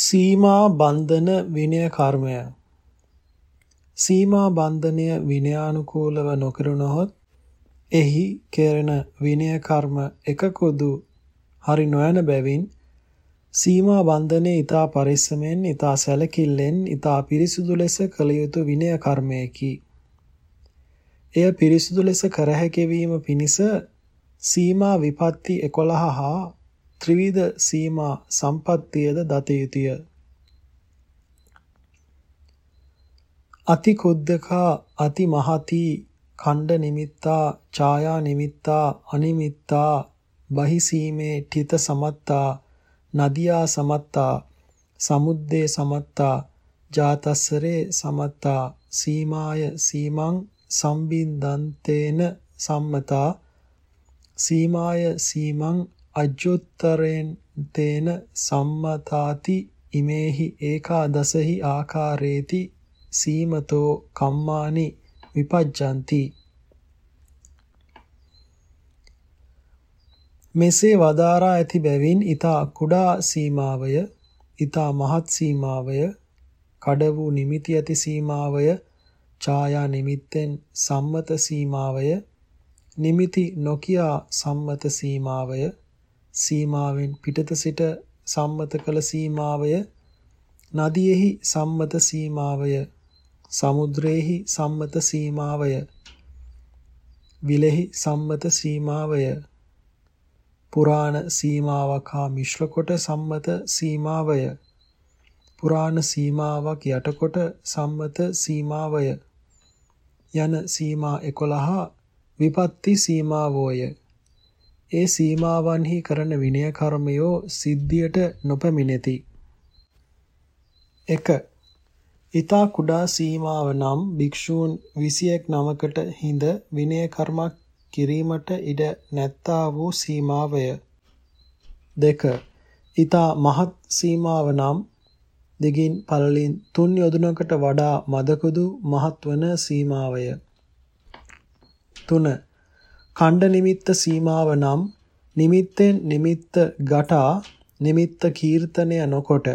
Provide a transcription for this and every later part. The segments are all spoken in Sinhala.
සීමා බන්ධන විනය කර්මය සීමා බන්ධනය විනයානුකූලව නොකරනොත් එහි කෙරෙන විනය කර්ම එකකුදු හරි නොයන බැවින් සීමා බන්ධනයේ ඊතා පරිස්සමෙන් ඊතා සැලකිල්ලෙන් ඊතා පිරිසුදු ලෙස කළ යුතු විනය කර්මයකි. එය පිරිසුදු ලෙස කර හැකියවීම පිණිස සීමා විපatti 11 හා ත්‍රිවිධ සීමා සම්පත්තියද දත යුතුය. අති කුද්දකා අති මහති ඛණ්ඩ නිමිත්තා ඡායා නිමිත්තා අනිමිත්තා බහිසීමේ ඨිත සමත්තා නදියා සමත්තා සමුද්දේ සමත්තා ජාතස්සරේ සමත්තා සීමාය සීමං සම්බින්දන්තේන සම්මතා සීමාය සීමං අජ්ජුත්තරෙන් තේන සම්මතාති ඉමේහි ඒකාදසහි ආකාරේති සීමතෝ කම්මානි විපජ්ජಂತಿ. මෙසේ වදාරා ඇති බැවින් ඊතා කුඩා සීමාවය ඊතා මහත් සීමාවය කඩ වූ නිමිති ඇති සීමාවය ඡායා නිමිත්තෙන් සම්මත සීමාවය නිමිති නොකියා සම්මත සීමාවය සීමාවෙන් පිටත සිට සම්මත කළ සීමාවය නදියෙහි සම්මත සීමාවය සමුද්‍රයේහි සම්මත සීමාවය විලෙහි සම්මත සීමාවය පුරාණ සීමාවක් හා මිශ්‍ර කොට සම්මත සීමාවය පුරාණ සීමාවක් යටකොට සම්මත සීමාවය යන සීමා 11 විපත්ති සීමාවෝය. ඒ සීමාවන්හි කරන විනය කර්මයෝ සිද්ධියට නොපැමිණෙති. 1. ඊතා කුඩා සීමාව නම් භික්ෂූන් 21 නමකට හිඳ විනය කර්මක් කිරීමට ඉඩ නැත්තා වූ සීමාවය. 2. ඊතා මහත් සීමාව නම් දෙගින් පළලින් තුන් යොදුනකට වඩා මදකුදු මහත් වන සීමාවය. 3. ඛණ්ඩ නිමිත්ත සීමාව නම් නිමිත්තෙන් නිමිත්ත ගටා නිමිත්ත කීර්තනය නොකොට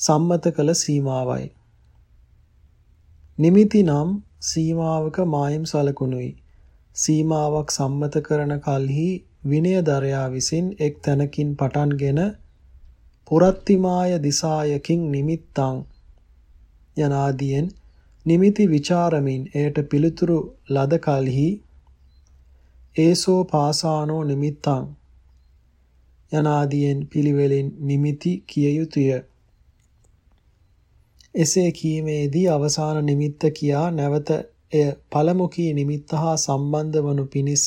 සම්මත කළ සීමාවයි. නිමිති නම් සීමාවක මායම් සලකුණුයි. සීමාවක් සම්මත කරන කලෙහි විනයදරයා විසින් එක් තැනකින් පටන්ගෙන පුරත්තිමාය දිසායකින් නිමිත්තං යනාදීන් නිමිති ਵਿਚාරමින් එයට පිළිතුරු ලද කලෙහි ඒසෝ පාසානෝ නිමිත්තං යනාදීන් පිළිවෙලින් නිමිති කිය යුතුය. එසේ කීමේදී අවසාන නිමිත්ත කියා නැවත එය පළමු කී නිමිත්ත හා සම්බන්ධ වනු පිණිස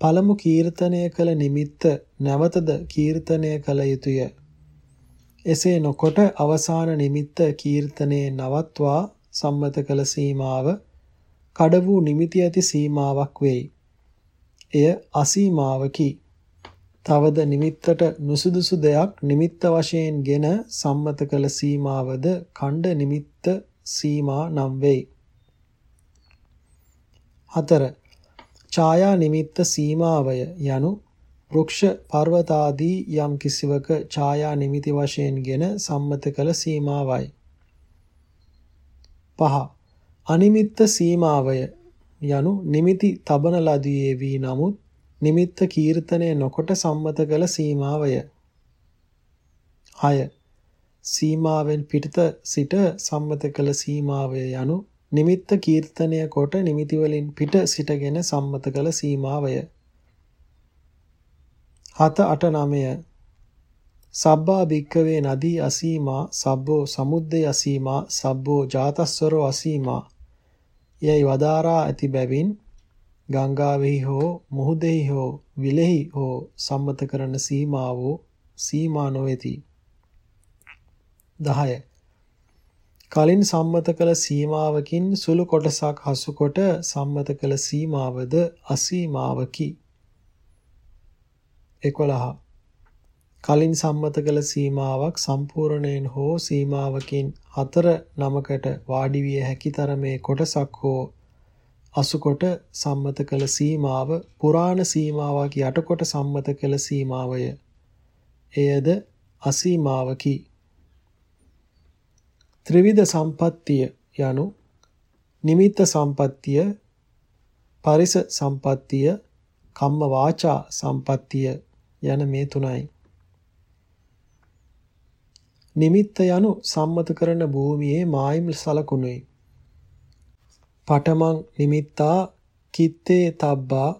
පළමු කීර්තනය කළ නිමිත්ත නැවතද කීර්තනය කළ යුතුය. එසේ නොකොට අවසාන නිමිත්ත කීර්තනයේ නවත්වා සම්මත කළ සීමාව කඩ වූ නිමිති ඇති සීමාවක් වෙයි. එය අසීමාවකි. තවද නිමිත්තට නුසුදුසු දෙයක් නිමිත්ත වශයෙන්ගෙන සම්මත කළ සීමාවද ඛණ්ඩ නිමිත්ත සීමා නම් වෙයි. 4. ඡායා නිමිත්ත සීමාවය යනු වෘක්ෂ පර්වතාදී යම් කිසිවක ඡායා නිමිති වශයෙන්ගෙන සම්මත කළ සීමාවයි. 5. අනිමිත්ත සීමාවය යනු නිමිති තබන ලදියේ වී නමුත් නිමිත්ත කීර්තනය නොකොට සම්මත කළ සීමාවය. 6. සීමාවෙන් පිටත සිට සම්මත කළ සීමාවය යනු නිමිත්ත කීර්තනය කොට නිමිති වලින් පිට සිටගෙන සම්මත කළ සීමාවය. 7 8 9 සබ්බා භික්කවේ නදී අසීමා සබ්බෝ සමුද්දේ අසීමා සබ්බෝ ජාතස්සරෝ අසීමා යයි වදාරා ඇති බැවින් ගංගාවෙහි හෝ මුහුදෙහි හෝ විලෙහි හෝ සම්මත කරන සීමාවෝ සීමා නොවේති. 10 කලින් සම්මත කළ සීමාවකින් සුළු කොටසක් හසුකොට සම්මත කළ සීමාවද අසීමාවකි. 11 කලින් සම්මත කළ සීමාවක් සම්පූර්ණයෙන් හෝ සීමාවකින් හතර නමකට වාඩි විය හැකි තරමේ කොටසක් හෝ අසුකොට සම්මත කළ සීමාව පුරාණ සීමාවක් යටකොට සම්මත කළ සීමාවය. එයද අසීමාවකි. ත්‍රිවිධ සම්පත්තිය යනු නිමිත්ත සම්පත්තිය පරිස සම්පත්තිය කම්ම වාචා සම්පත්තිය යන මේ තුනයි නිමිත්ත යනු සම්මත කරන භූමියේ මායිම් සලකුණුයි පඨමං නිමිත්තා කිත්තේ තබ්බා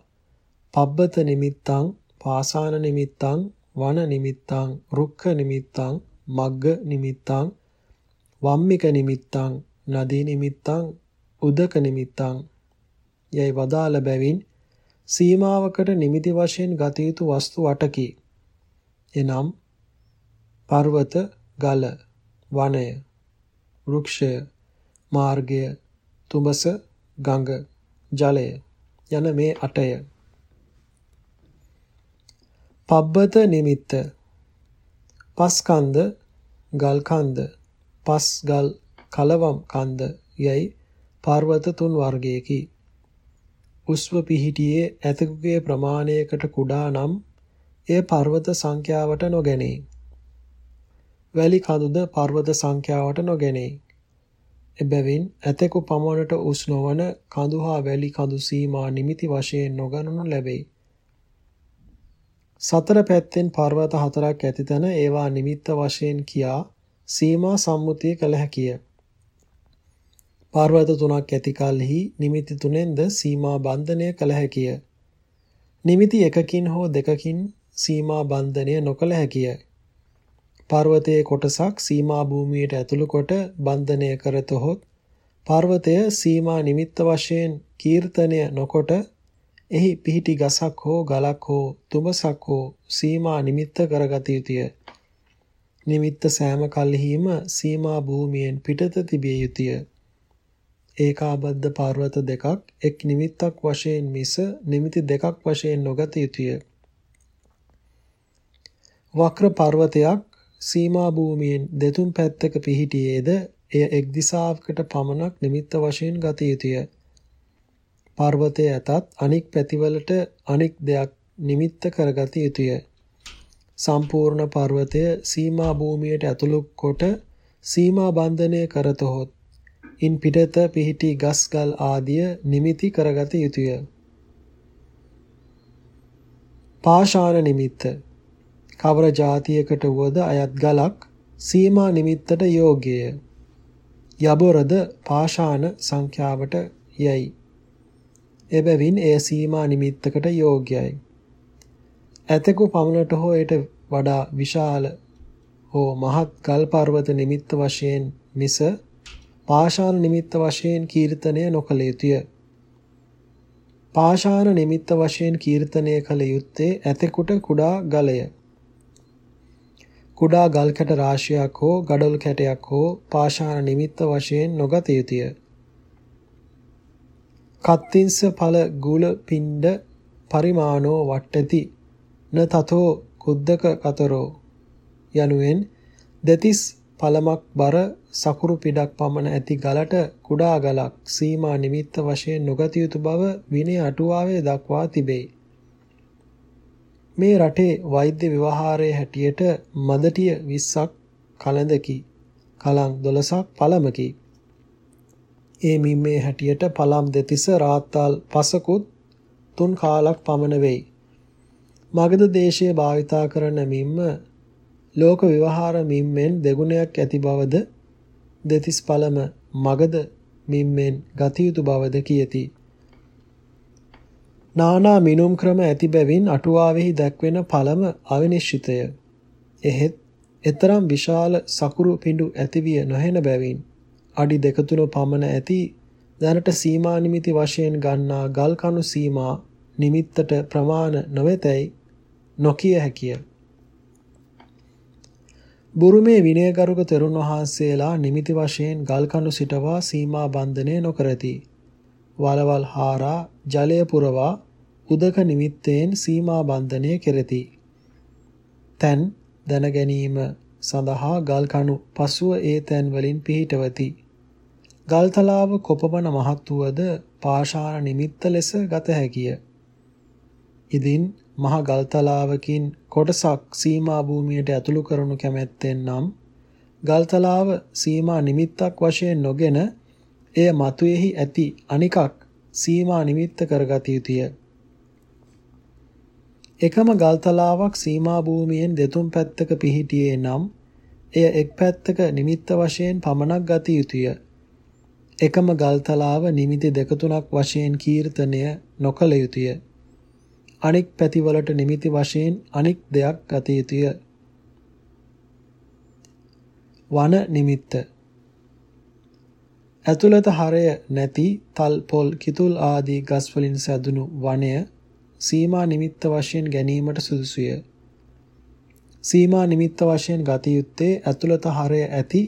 පබ්බත නිමිත්තං පාසාන නිමිත්තං වන නිමිත්තං රුක්ඛ නිමිත්තං මග්ග නිමිත්තං වම්මික නිමිත්තං නදී නිමිත්තං උදක නිමිත්තං යයි වදාළ බැවින් සීමාවකට නිමිති වශයෙන් ගත යුතු වස්තු 8කි. එනම් පර්වත, ගල, වනය, වෘක්ෂය, මාර්ගය, තුඹස, ගඟ, ජලය යන මේ 8ය. පබ්බත නිමිත්ත. පස්කන්ද ගල් කන්ද පස් ගල් කලවම් කන්ද යයි පර්වත තුන් වර්ගයකි. උස්ව පිහිටියේ ඇතකුගේ ප්‍රමාණයකට කුඩා නම් එය පර්වත සංඛ්‍යාවට නොගැනේ. වැලි කඳුද පර්වත සංඛ්‍යාවට නොගැනේ එබැවින් ඇතෙකු පමණට උස් නොවන කඳු හා වැලි කඳු සීමා නිමිති වශයෙන් නොගනනු ලැබේ සතර පැත්තෙන් පර්වත හතරක් ඇති තැන ඒවා නිමිත්ත වශයෙන් කියා සීමා සම්මුතිය කළ හැකිය. පර්වත තුනක් ඇති කලෙහි නිමිති තුනෙන්ද සීමා බන්ධනය කළ හැකිය. නිමිති එකකින් හෝ දෙකකින් සීමා බන්ධනය නොකළ හැකිය. පර්වතයේ කොටසක් සීමා භූමියට ඇතුළු කොට බන්ධනය කරතොත් පර්වතය සීමා නිමිත්ත වශයෙන් කීර්තනය නොකොට එහි පිහිටි ගසක් හෝ ගලක් හෝ තුඹසක් හෝ සීමා නිමිත්ත කරගත යුතුය. නිමිත්ත සෑම කල්හිම සීමා භූමියෙන් පිටත තිබිය යුතුය. ඒකාබද්ධ පර්වත දෙකක් එක් නිමිත්තක් වශයෙන් මිස නිමිති දෙකක් වශයෙන් නොගත යුතුය. වක්‍ර පර්වතයක් සීමා භූමියෙන් දෙතුන් පැත්තක පිහිටියේද එය එක් දිශාවකට පමණක් නිමිත්ත වශයෙන් ගත යුතුය. පර්වතය ඇතත් අනික් පැතිවලට අනික් දෙයක් නිමිත්ත කරගත යුතුය. සම්පූර්ණ පර්වතය සීමා භූමියට ඇතුළු කොට සීමා බන්ධනය කරතොත් ඉන් පිටත පිහිටි ගස්ගල් ආදිය නිමිති කරගත යුතුය. පාෂාණ නිමිත්ත කවර જાතියකට වුවද අයත් ගලක් සීමා නිමිත්තට යෝග්‍යය. යබොරද පාෂාණ සංඛ්‍යාවට යයි. එබැවින් එය සීමා නිමිත්තකට යෝග්‍යයි. ඇතෙකු පමණට හෝ ඊට වඩා විශාල හෝ මහත් ගල් පර්වත නිමිත්ත වශයෙන් මිස පාෂාණ නිමිත්ත වශයෙන් කීර්තනය නොකළ යුතුය. පාෂාණ නිමිත්ත වශයෙන් කීර්තනය කළ යුත්තේ ඇතෙකුට කුඩා ගලය. කුඩා ගල් කැට රාශියක් හෝ ගඩොල් කැටයක් හෝ පාෂාණ නිමිත්ත වශයෙන් නොගත යුතුය. කත්තිංස ඵල ගුල පිණ්ඩ පරිමාණෝ වට්ටති න තතෝ කුද්දක කතරෝ යනුවෙන් දෙතිස් පළමක් බර සකුරු පිටක් පමණ ඇති ගලට කුඩා ගලක් සීමා නිමිත්ත වශයෙන් නොගත යුතු බව විනය අටුවාවේ දක්වා තිබේ. මේ රටේ වෛද්‍ය ව්‍යවහාරයේ හැටියට මදටිය 20ක් කලඳකි. කලං 12ක් පළමකි. ඒ මිම්මේ හැටියට පළම් දෙතිස රාත්තාල් පසකුත් තුන් කාලක් පමණ වෙයි. මගධ දේශයේ භාවිතා කරන මිම්ම ලෝක විවහාර මිම්මෙන් දෙගුණයක් ඇති බවද දෙතිස් පළම මගධ මිම්මෙන් ගත යුතු බවද කියති. නානා මිනුම් ක්‍රම ඇති බැවින් අටුවාවෙහි දැක්වෙන පළම අවිනිශ්චිතය. එහෙත් එතරම් විශාල සකුරු පිඬු ඇතිවිය නොහෙන බැවින් අඩි දෙක තුන පමණ ඇති දැනට සීමා නිමිති වශයෙන් ගන්නා ගල් කණු සීමා නිමිත්තට ප්‍රමාණ නොවේතැයි නොකිය හැකිය. බුරුමේ විනයගරුක තෙරුන් වහන්සේලා නිමිති වශයෙන් ගල් කණු සිටවා සීමා බන්ධනය නොකරති. වලවල් හාරා ජලය පුරවා උදක නිමිත්තෙන් සීමා බන්ධනය කෙරෙති. තැන් දැන ගැනීම සඳහා ගල් කණු පසුව ඒ තැන් වලින් පිහිටවති. ගල්තලාව කොපමණ මහත් වුවද පාෂාණ නිමිත්ත ලෙස ගත හැකිය. ඉදින් මහ ගල්තලාවකින් කොටසක් සීමා භූමියට ඇතුළු කරනු කැමැත්තෙන් නම් ගල්තලාව සීමා නිමිත්තක් වශයෙන් නොගෙන එය මතුවේහි ඇති අනිකක් සීමා නිමිත්ත කරගත යුතුය. එකම ගල්තලාවක් සීමා භූමියෙන් දෙතුන් පැත්තක පිහිටියේ නම් එය එක් පැත්තක නිමිත්ත වශයෙන් පමණක් ගත යුතුය. එකම ගල්තලාව නිමිති දෙක තුනක් වශයෙන් කීර්තනය නොකළ යුතුය. අනික් පැතිවලට නිමිති වශයෙන් අනික් දෙයක් ගත යුතුය. වන නිමිත්ත ඇතුළත හරය නැති තල් පොල් කිතුල් ආදී ගස් වලින් සැදුණු වනය සීමා නිමිත්ත වශයෙන් ගැනීමට සුදුසුය. සීමා නිමිත්ත වශයෙන් ගත යුත්තේ ඇතුළත හරය ඇති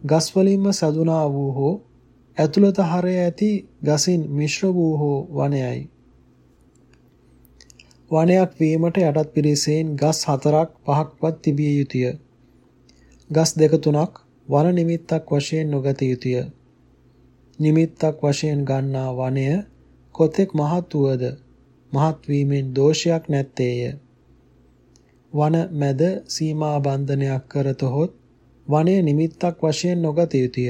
ගස් වලින්ම සැදුනා වූ හෝ ඇතුළත හරය ඇති ගසින් මිශ්‍ර වූ හෝ වනයයි. වනයක් වීමට යටත් පිරිසෙන් ගස් හතරක් පහක්වත් තිබිය යුතුය. ගස් දෙක තුනක් වන නිමිත්තක් වශයෙන් නොගත යුතුය. නිමිත්තක් වශයෙන් ගන්නා වනය කොතෙක් මහත් වුවද මහත් වීමෙන් දෝෂයක් නැත්තේය. වන මැද සීමා බන්ධනයක් කරතොත් වනය නිමිත්තක් වශයෙන් නොගත යුතුය.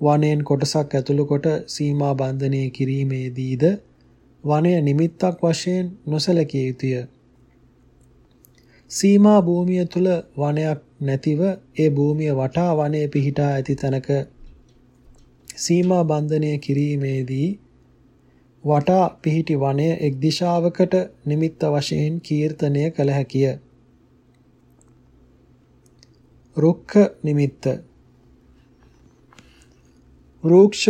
වනයෙන් කොටසක් ඇතුළු කොට සීමා බන්ධනය කිරීමේදීද වනය නිමිත්තක් වශයෙන් නොසලකිය යුතුය. සීමා භූමිය තුල වනයක් නැතිව ඒ භූමිය වටා වනය පිහිටා ඇති තැනක සීමා බන්ධනය කිරීමේදී වටා පිහිටි වනය එක් දිශාවකට නිමිත්ත වශයෙන් කීර්තනය කළ හැකිය. රුක්ඛ නිමිත්ත වෘක්ෂ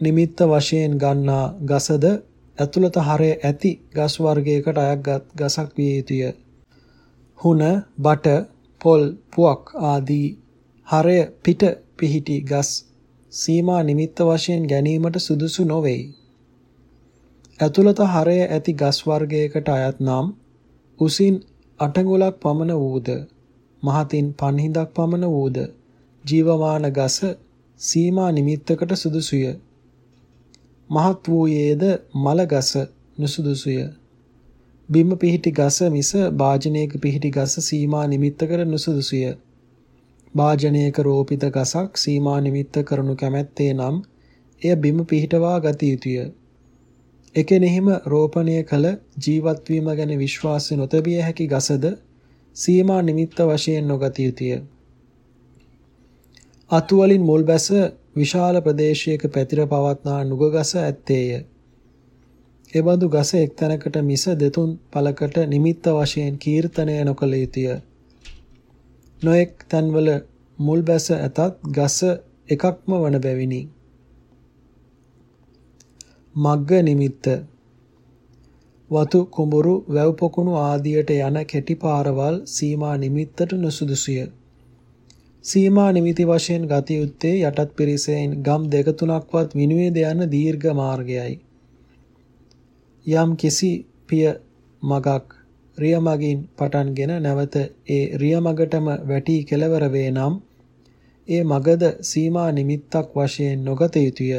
නිමිත්ත වශයෙන් ගන්නා ගසද ඇතුළත හරය ඇති ගස් වර්ගයකට අයත් ගසක් විය යුතුය. හුන, බට, පොල්, පුවක් ආදී හරය පිට පිහිටි ගස් සීමා නිමිත්ත වශයෙන් ගැනීමට සුදුසු නොවේ. ඇතුළත හරය ඇති ගස් වර්ගයකට අයත් නම් උසින් අටඟුලක් පමණ වූද මහතින් පන්හිඳක් පමණ වූද ජීවමාන ගස සීමා නිමිත්තකට සුදුසුය. මහත් වූයේද මල ගස නුසුදුසුය. බිම පිහිටි ගස මිස වාජනයක පිහිටි ගස සීමා නිමිත්තකට නුසුදුසුය. වාජනයක රෝපිත ගසක් සීමා නිමිත්ත කරනු කැමැත්තේ නම් එය බිම පිහිටවා ගත යුතුය. එකෙනෙහිම රෝපණය කළ ජීවත් වීම ගැන විශ්වාස නොතැබිය හැකි ගසද සීමා නිමිත්ත වශයෙන් නොගත යුතුය. අතුවලින් මුල් බැස විශාල ප්‍රදේශයක පැතිර පවත්නා නුගගස ඇත්තේය. එබඳු ගස එක්තැනකට මිස දෙතුන් පළකට නිමිත්ත වශයෙන් කීර්තනය නොකළ යුතුය. නොඑක් තන්වල මුල් බැස ඇතත් ගස එකක්ම වන බැවිනි. මග්ග නිමිත්ත වතු කුඹුරු වැව් පොකුණු ආදියට යන කෙටි පාරවල් සීමා නිමිත්තට නුසුදුසුය. සීමා නිමිති වශයෙන් ගත යුත්තේ යටත් පිරිසෙන් ගම් දෙක තුනක්වත් විනුවේද යන දීර්ඝ මාර්ගයයි. යම් කිසි පිය මගක් රිය මගින් පටන්ගෙන නැවත ඒ රිය මගටම වැටි කෙලවර වේ නම් ඒ මගද සීමා නිමිත්තක් වශයෙන් නොගත යුතුය.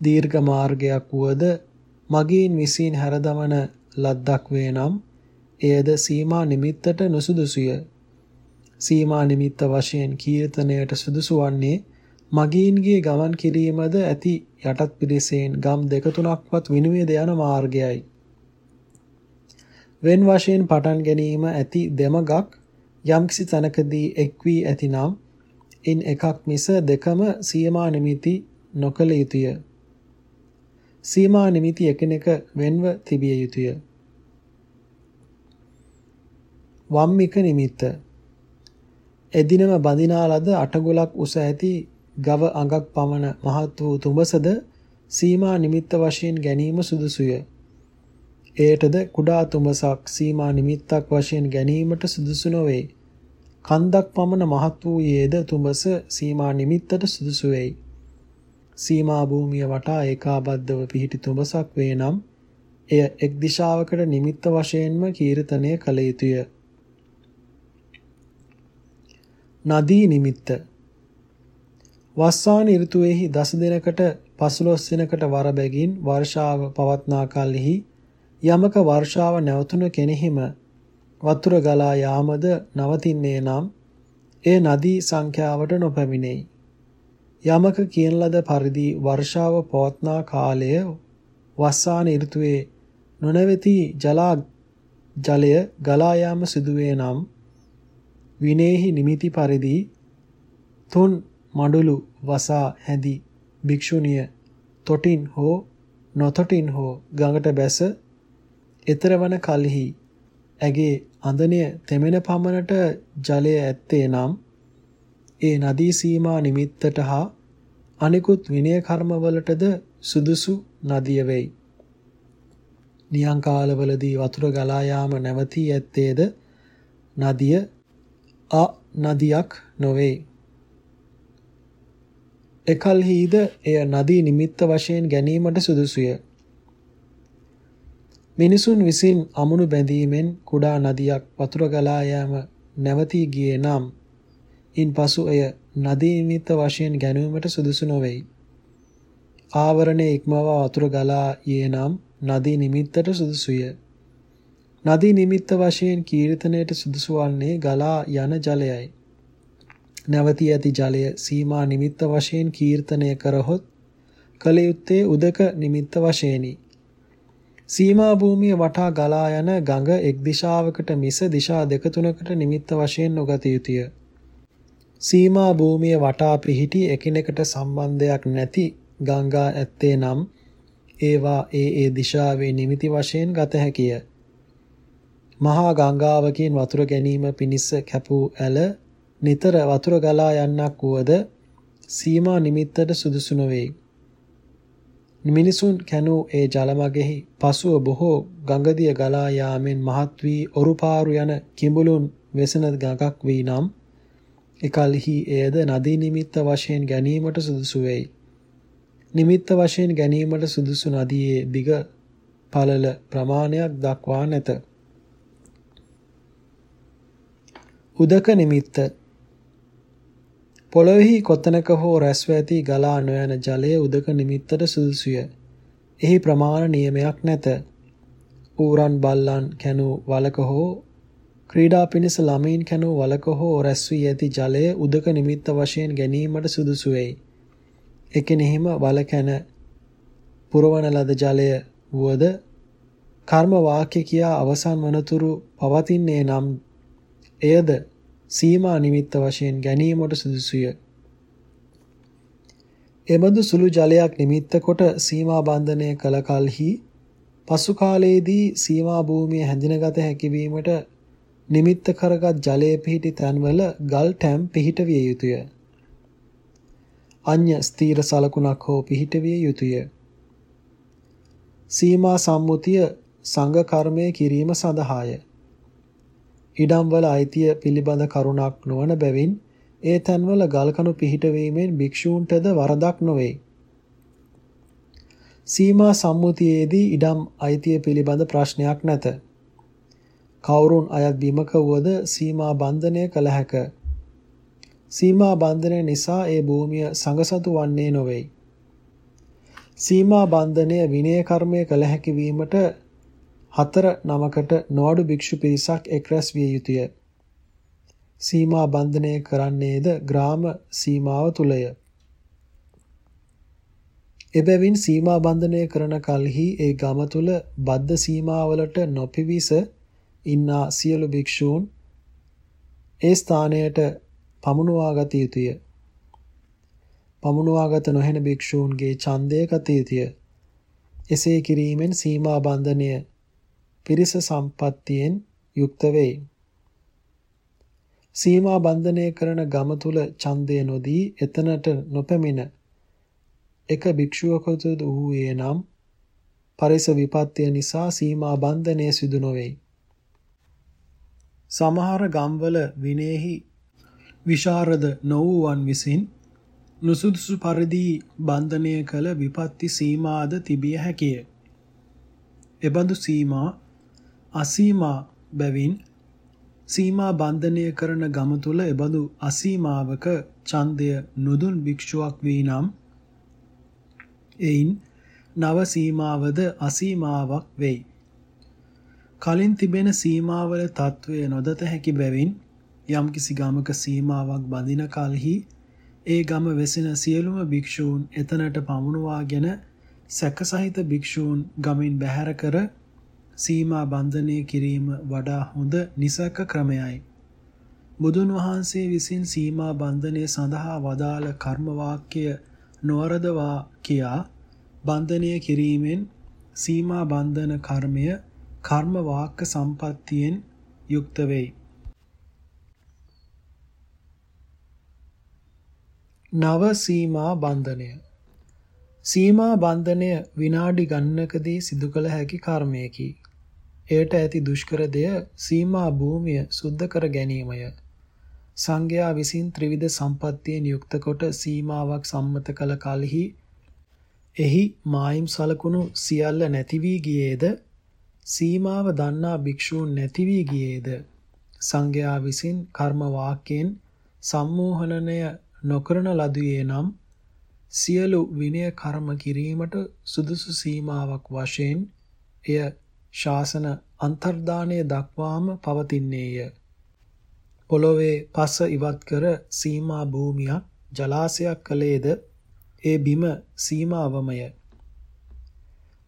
දීර්ඝ මාර්ගයක් වුවද මගීන් විසින් හැරදමන ලද්දක් වේ නම් එයද සීමා නිමිත්තට නුසුදුසුය. සීමා නිමිත්ත වශයෙන් කීර්තනයට සුදුසු වන්නේ මගීන්ගේ ගමන් කිරීමද ඇති යටත් පිරිසෙන් ගම් දෙක තුනක්වත් විනුවේද යන මාර්ගයයි. වෙන් වශයෙන් පටන් ගැනීම ඇති දෙමගක් යම්කිසි තැනකදී එක් වී ඇතිනම් ඉන් එකක් මිස දෙකම සීමා නිමිති නොකළ යුතුය. සීමා නිමිති එකිනෙක වෙන්ව තිබිය යුතුය. වම්මික නිමිත්ත එදිනම බඳිනා ලද අටගොලක් උස ඇති ගව අඟක් පමණ මහත් වූ තුඹසද සීමා නිමිත්ත වශයෙන් ගැනීම සුදුසුය. එයටද කුඩා තුඹසක් සීමා නිමිත්තක් වශයෙන් ගැනීමට සුදුසු නොවේ. කන්දක් පමණ මහත් වූ යේද තුඹස සීමා නිමිත්තට සුදුසු වෙයි. සීමා භූමිය වටා ඒකාබද්ධව පිහිටි තුඹසක් වේ නම් එය එක් දිශාවකට නිමිත්ත වශයෙන්ම කීර්තනය කළ යුතුය. නදී නිමිත්ත වස්සාන ඍතුවේහි දස දිනකට 15 දිනකට වර බැගින් වර්ෂාව පවත්නා කලෙහි යමක වර්ෂාව නැවතුන කෙනෙහිම වතුර ගලා යාමද නවතින්නේ නම් ඒ නදී සංඛ්‍යාවට නොපැමිණෙයි. යමක කියන ලද පරිදි වර්ෂාව පවත්නා කාලය වස්සාන ඍතුවේ නොනවති ජලා ජලය ගලා යාම සිදුවේ නම් විනේහි නිමිති පරිදි තුන් මඩුලු වසා හැඳි භික්ෂුණිය තොටින් හෝ නොතොටින් හෝ ගඟට බැස ඊතර වන කලෙහි ඇගේ අඳනය තෙමෙන පමණට ජලය ඇත්තේ නම් ඒ නදී සීමා නිමිත්තට හා අනිකුත් විනය කර්මවලටද සුදුසු නදිය වෙයි. නියං කාලවලදී වතුර ගලා යාම නැවතී ඇත්තේද නදිය අ නදියක් නොවේ. එකල්හිද එය නදී නිමිත්ත වශයෙන් ගැනීමට සුදුසුය. මිනිසුන් විසින් අමුණු බැඳීමෙන් කුඩා නදියක් වතුර ගලා යාම නැවතී ගියේ නම් ඉන්පසු එය නදී නිමිත්ත වශයෙන් ගැනීමට සුදුසු නොවේයි. ආවරණයේ ඉක්මවා වතුර ගලා යේ නම් නදී නිමිත්තට සුදුසුය. නදී නිමිත්ත වශයෙන් කීර්තනයට සුදුසු වන්නේ ගලා යන ජලයයි. නැවතී ඇති ජලය සීමා නිමිත්ත වශයෙන් කීර්තනය කරහොත් කල යුත්තේ උදක නිමිත්ත වශයෙනි. සීමා භූමිය වටා ගලා යන ගඟ එක් දිශාවකට මිස දිශා දෙක තුනකට නිමිත්ත වශයෙන් නොගත යුතුය. සීමා භූමිය වටා පිහිටි එකිනෙකට සම්බන්ධයක් නැති ගංගා ඇත්තේ නම් ඒවා ඒ ඒ දිශාවේ නිමිති වශයෙන් ගත හැකිය. මහා ගංගාවකින් වතුර ගැනීම පිණිස කැපූ ඇල නිතර වතුර ගලා යන්නක් වුවද සීමා නිමිත්තට සුදුසු නොවේ. මිනිසුන් කැනූ ඒ ජලමගෙහි පසුව බොහෝ ගංගදිය ගලා යාමෙන් මහත් වී ඔරුපාරු යන කිඹුලුන් වෙසෙන ගඟක් වී නම් එකල්හි එයද නදී නිමිත්ත වශයෙන් ගැනීමට සුදුසු වෙයි. නිමිත්ත වශයෙන් ගැනීමට සුදුසු නදියේ දිග පළල ප්‍රමාණයක් දක්වා නැත. උදක නිමිත්ත පොළොවෙහි කොතනක හෝ රැස්ව ඇති ගලා නොයන ජලය උදක නිමිත්තට සුදුසුය. එහි ප්‍රමාණ නියමයක් නැත. ඌරන් බල්ලන් කැනූ වලක හෝ ක්‍රීඩා පිණිස ළමයින් කැනූ වලක හෝ රැස් වී ඇති ජලය උදක නිමිත්ත වශයෙන් ගැනීමට සුදුසු වෙයි. එකෙනෙහිම වල කැන පුරවන ලද ජලය වුවද කර්ම වාක්‍ය කියා අවසන් වනතුරු පවතින්නේ නම් එයද සීමා නිමිත්ත වශයෙන් ගැනීමට සුදුසුය. එබඳු සුළු ජලයක් නිමිත්ත කොට සීමා බන්ධනය කළ කලෙහි පසු කාලයේදී සීමා භූමිය හැඳිනගත හැකි වීමට නිමිත්ත කරගත් ජලයේ පිහිටි තැන්වල ගල් ටැම් පිහිට විය යුතුය. අඤ්‍ය ස්ථීර සලකුණක් හෝ පිහිට විය යුතුය. සීමා සම්මුතිය සංඝ කර්මය කිරීම සඳහාය. ඉඩම්වල අයිතිය පිළිබඳ කරුණක් නොවන බැවින් ඒ තැන්වල ගල්කණු පිහිට වීමෙන් භික්ෂූන්ටද වරදක් නොවේ. සීමා සම්මුතියේදී ඉඩම් අයිතිය පිළිබඳ ප්‍රශ්නයක් නැත. කවුරුන් අයත් බිමක වුවද සීමා බන්ධනය කළ හැක. සීමා බන්ධනය නිසා ඒ භූමිය සංගසතු වන්නේ නොවේ. සීමා බන්ධනය විනය කර්මය කළ හැකි වීමට හතර නමකට නොඅඩු භික්ෂු පිරිසක් එක්රැස් විය යුතුය. සීමා බන්ධනය කරන්නේද ග්‍රාම සීමාව තුලය. එබැවින් සීමා බන්ධනය කරන කලෙහි ඒ ගම තුල බද්ධ සීමාවලට නොපිවිස ඉන්නා සියලු භික්ෂූන් ඒ ස්ථානයට පමුණුවාගත යුතුය. පමුණුවාගත නොහෙන භික්ෂූන්ගේ ඡන්දය ගත යුතුය. එසේ කිරීමෙන් සීමා බන්ධනය පිරිස සම්පත්තියෙන් යුක්ත වෙයි. සීමා බන්ධනය කරන ගම තුල ඡන්දය නොදී එතනට නොපැමිණ එක භික්ෂුවකතු වූයේ නම් පරිස විපත්තිය නිසා සීමා බන්ධනය සිදු නොවේයි. සමහර ගම්වල විනේහි විශාරද නොවුවන් විසින් නුසුදුසු පරිදි බන්ධනය කළ විපත්ති සීමාද තිබිය හැකිය. එබඳු සීමා අසීමා බැවින් සීමා බන්ධනය කරන ගම තුල එබඳු අසීමාවක ඡන්දය නුදුන් භික්ෂුවක් වී නම් එයින් නව සීමාවද අසීමාවක් වෙයි. කලින් තිබෙන සීමාවල తත්වය නොදත හැකි බැවින් යම්කිසි ගමක සීමාවක් බඳින කලෙහි ඒ ගම වෙසෙන සියලුම භික්ෂූන් එතනට පමුණුවාගෙන සැකසහිත භික්ෂූන් ගමින් බැහැර කර සීමා බන්ධනය කිරීම වඩා හොඳ නිසක ක්‍රමයයි. බුදුන් වහන්සේ විසින් සීමා බන්ධනය සඳහා වදාළ කර්ම වාක්‍ය නොවරදවා කියා බන්ධනය කිරීමෙන් සීමා බන්ධන කර්මය කර්ම වාක්ක සම්පත්තියෙන් යුක්ත වෙයි. නව සීමා බන්ධනය සීමා බන්ධනය විනාඩි ගණනකදී සිදු කළ හැකි කර්මයකි. එයට ඇති දුෂ්කර දෙය සීමා භූමිය සුද්ධ කර ගැනීමය. සංඝයා විසින් ත්‍රිවිධ සම්පත්තියෙන් යුක්ත කොට සීමාවක් සම්මත කළ කලෙහි එහි මායිම් සලකුණු සියල්ල නැති වී ගියේද සීමාව දන්නා භික්ෂූන් නැති වී ගියේද සංඝයා විසින් කර්ම වාක්‍යයෙන් සම්මෝහනණය නොකරන ලදුවේ නම් සියලු විනය කර්ම කිරීමට සුදුසු සීමාවක් වශයෙන් එය ශාසන අන්තර්දානය දක්වාම පවතින්නේය. පොළොවේ පස ඉවත් කර සීමා භූමියක් ජලාශයක් කළේද ඒ බිම සීමාවමය.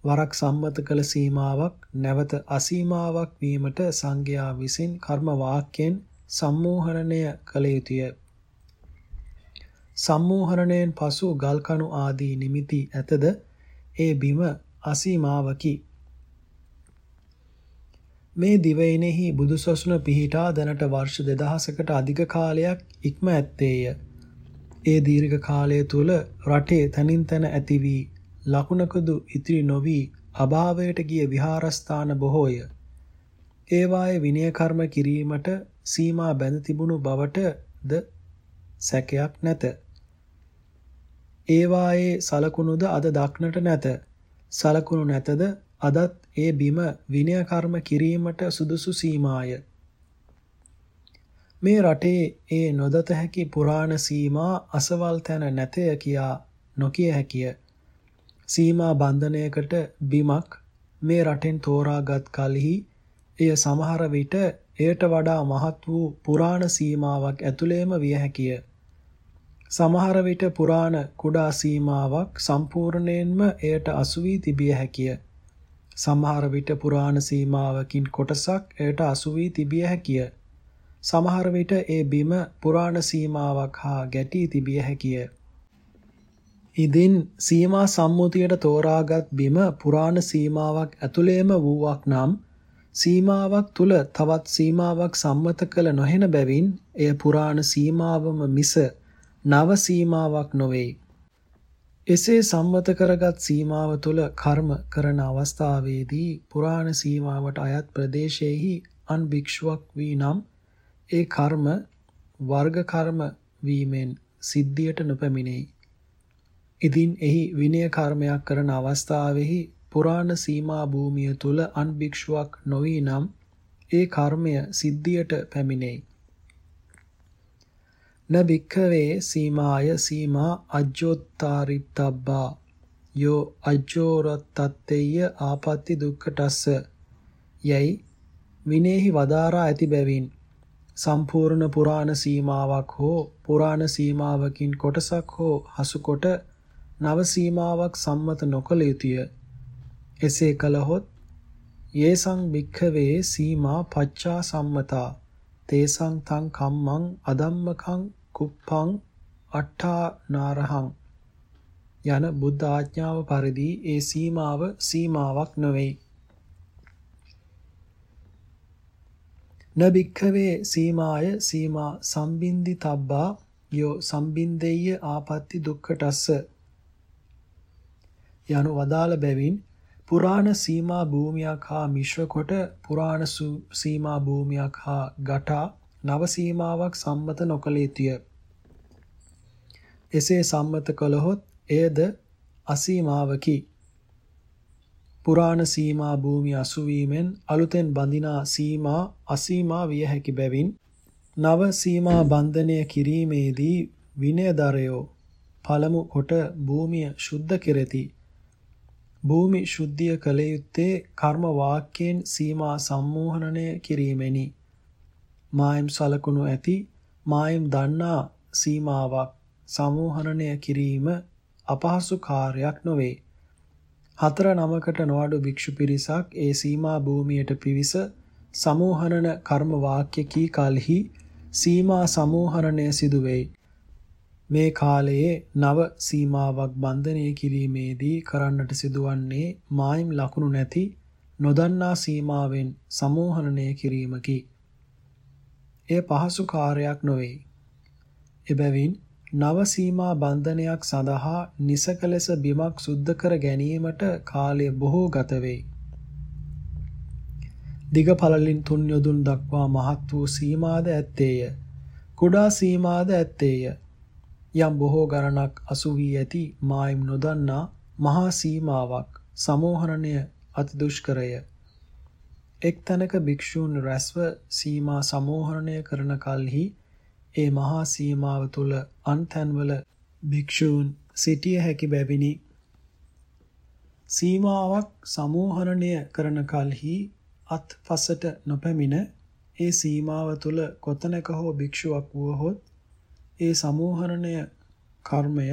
වරක් සම්මත කළ සීමාවක් නැවත අසීමාවක් වීමට සංඝයා විසින් කර්ම වාක්‍යයෙන් සම්මෝහණය කළ යුතුය. සම්මෝහරණයෙන් පසු ගල්කණු ආදී නිමිති ඇතද ඒ බිම අසීමාවකි. මේ දිවයිනෙහි බුදුසසුන පිහිටා දැනට වර්ෂ 2000කට අධික කාලයක් ඉක්ම ඇත්තේය. ඒ දීර්ඝ කාලය තුල රටේ තනින් තන ඇති වී ලකුණකදු ඉතිරි නොවි අභාවයට ගිය විහාරස්ථාන බොහෝය. ඒවායේ විනය කර්ම කිරීමට සීමා බැඳ තිබුණු බවටද සැකයක් නැත. ඒවායේ සලකුණුද අද දක්නට නැත. සලකුණු නැතද අදත් ඒ බිම විනය කර්ම කිරීමට සුදුසු සීමාය. මේ රටේ ඒ නොදත හැකි පුරාණ සීමා අසවල් තැන නැතය කියා නොකිය හැකිය. සීමා බන්ධනයකට බිමක් මේ රටෙන් තෝරාගත් කලෙහි එය සමහර විට එයට වඩා මහත් වූ පුරාණ සීමාවක් ඇතුළේම විය හැකිය. සමහර විට පුරාණ කුඩා සීමාවක් සම්පූර්ණයෙන්ම එයට අසු වී තිබිය හැකිය. සමහර විට පුරාණ සීමාවකින් කොටසක් එයට අසු වී තිබිය හැකිය. සමහර විට ඒ බිම පුරාණ සීමාවක් හා ගැටී තිබිය හැකිය. ඉදින් සීමා සම්මුතියට තෝරාගත් බිම පුරාණ සීමාවක් ඇතුළේම වූවක් නම් සීමාවක් තුල තවත් සීමාවක් සම්මත කළ නොහෙන බැවින් එය පුරාණ සීමාවම මිස නව සීමාවක් නොවේ. එසේ සම්මත කරගත් සීමාව තුළ කර්ම කරන අවස්ථාවේදී පුරාණ සීමාවට අයත් ප්‍රදේශයේහි අන් භික්ෂුවක් වී නම් ඒ කර්ම වර්ග කර්ම වීමෙන් සිද්ධියට නොපැමිණෙයි. ඉදින් එහි විනය කර්මයක් කරන අවස්ථාවෙහි පුරාණ සීමා භූමිය තුල අන් භික්ෂුවක් නොවී නම් ඒ කර්මය සිද්ධියට පැමිණෙයි. න භික්ඛවේ සීමාය සීමා අජ්ජෝත්තාරිත්තබ්බා යෝ අජ්ජෝරත්තත්තේය ආපත්‍ති දුක්ඛටස්ස යයි විනේහි වදාරා ඇති බැවින් සම්පූර්ණ පුරාණ සීමාවක් හෝ පුරාණ සීමාවකින් කොටසක් හෝ හසුකොට නව සීමාවක් සම්මත නොකළ යුතුය. එසේ කළහොත් යේසං භික්ඛවේ සීමා පච්චා සම්මතා තේසං තං කම්මං අදම්මකං කුප්පං අට්ඨා නාරහං යන බුද්ධ ආඥාව පරිදි ඒ සීමාව සීමාවක් නොවේ. නබික්ඛවේ සීමාය සීමා සම්බින්දි තබ්බා යෝ සම්බින්දෙය්‍ය ආපත්‍ති දුක්ඛටස්ස යනු වදාළ බැවින් පුරාණ සීමා භූමියක් හා මිශ්‍ර කොට පුරාණ සීමා භූමියක් හා ගටා නව සීමාවක් සම්මත නොකළ යුතුය. එසේ සම්මත කළහොත් එයද අසීමාවකි. පුරාණ සීමා භූමිය අසුවීමෙන් අලුතෙන් බඳිනා සීමා අසීමා විය හැකි බැවින් නව සීමා බන්ධනය කිරීමේදී විනයදරයෝ පළමු කොට භූමිය ශුද්ධ කෙරෙති. භූමි ශුද්ධිය කළ යුත්තේ කර්ම වාක්‍යයෙන් සීමා සම්මෝහනණය කිරීමෙනි. මායම් සලකුණු ඇති මායම් දන්නා සීමාවක් සමෝහරණය කිරීම අපහසු කාර්යයක් නොවේ. හතර නමකට නොඅඩු භික්ෂු පිරිසක් ඒ සීමා භූමියට පිවිස සමෝහරණ කර්ම වාක්‍ය කී කලෙහි සීමා සමෝහරණය සිදු වෙයි. මේ කාලයේ නව සීමාවක් බන්ධනය කිරීමේදී කරන්නට සිදුවන්නේ මායිම් ලකුණු නැති නොදන්නා සීමාවෙන් සමෝහරණය කිරීමකි. එය පහසු කාර්යයක් නොවේ. එබැවින් නව සීමා බන්ධනයක් සඳහා නිසක ලෙස බිමක් සුද්ධ කර ගැනීමට කාලය බොහෝ ගත වෙයි. දිග පළලින් තුන් යොදුන් දක්වා මහත් වූ සීමාද ඇත්තේය. කුඩා සීමාද ඇත්තේය. යම් බොහෝ ගණනක් අසු වී ඇති මායිම් නොදන්නා මහා සීමාවක් සමෝහරණය අති දුෂ්කරය. එක් තැනක භික්ෂූන් රැස්ව සීමා සමෝහරණය කරන කලෙහි ඒ මහා සීමාව තුල අන් තැන්වල භික්ෂූන් සිටිය හැකි බැවිනි. සීමාවක් සමෝහරණය කරන කලෙහි අත්පසට නොපැමිණ ඒ සීමාව තුල කොතැනක හෝ භික්ෂුවක් වුවහොත් ඒ සමෝහරණය කර්මය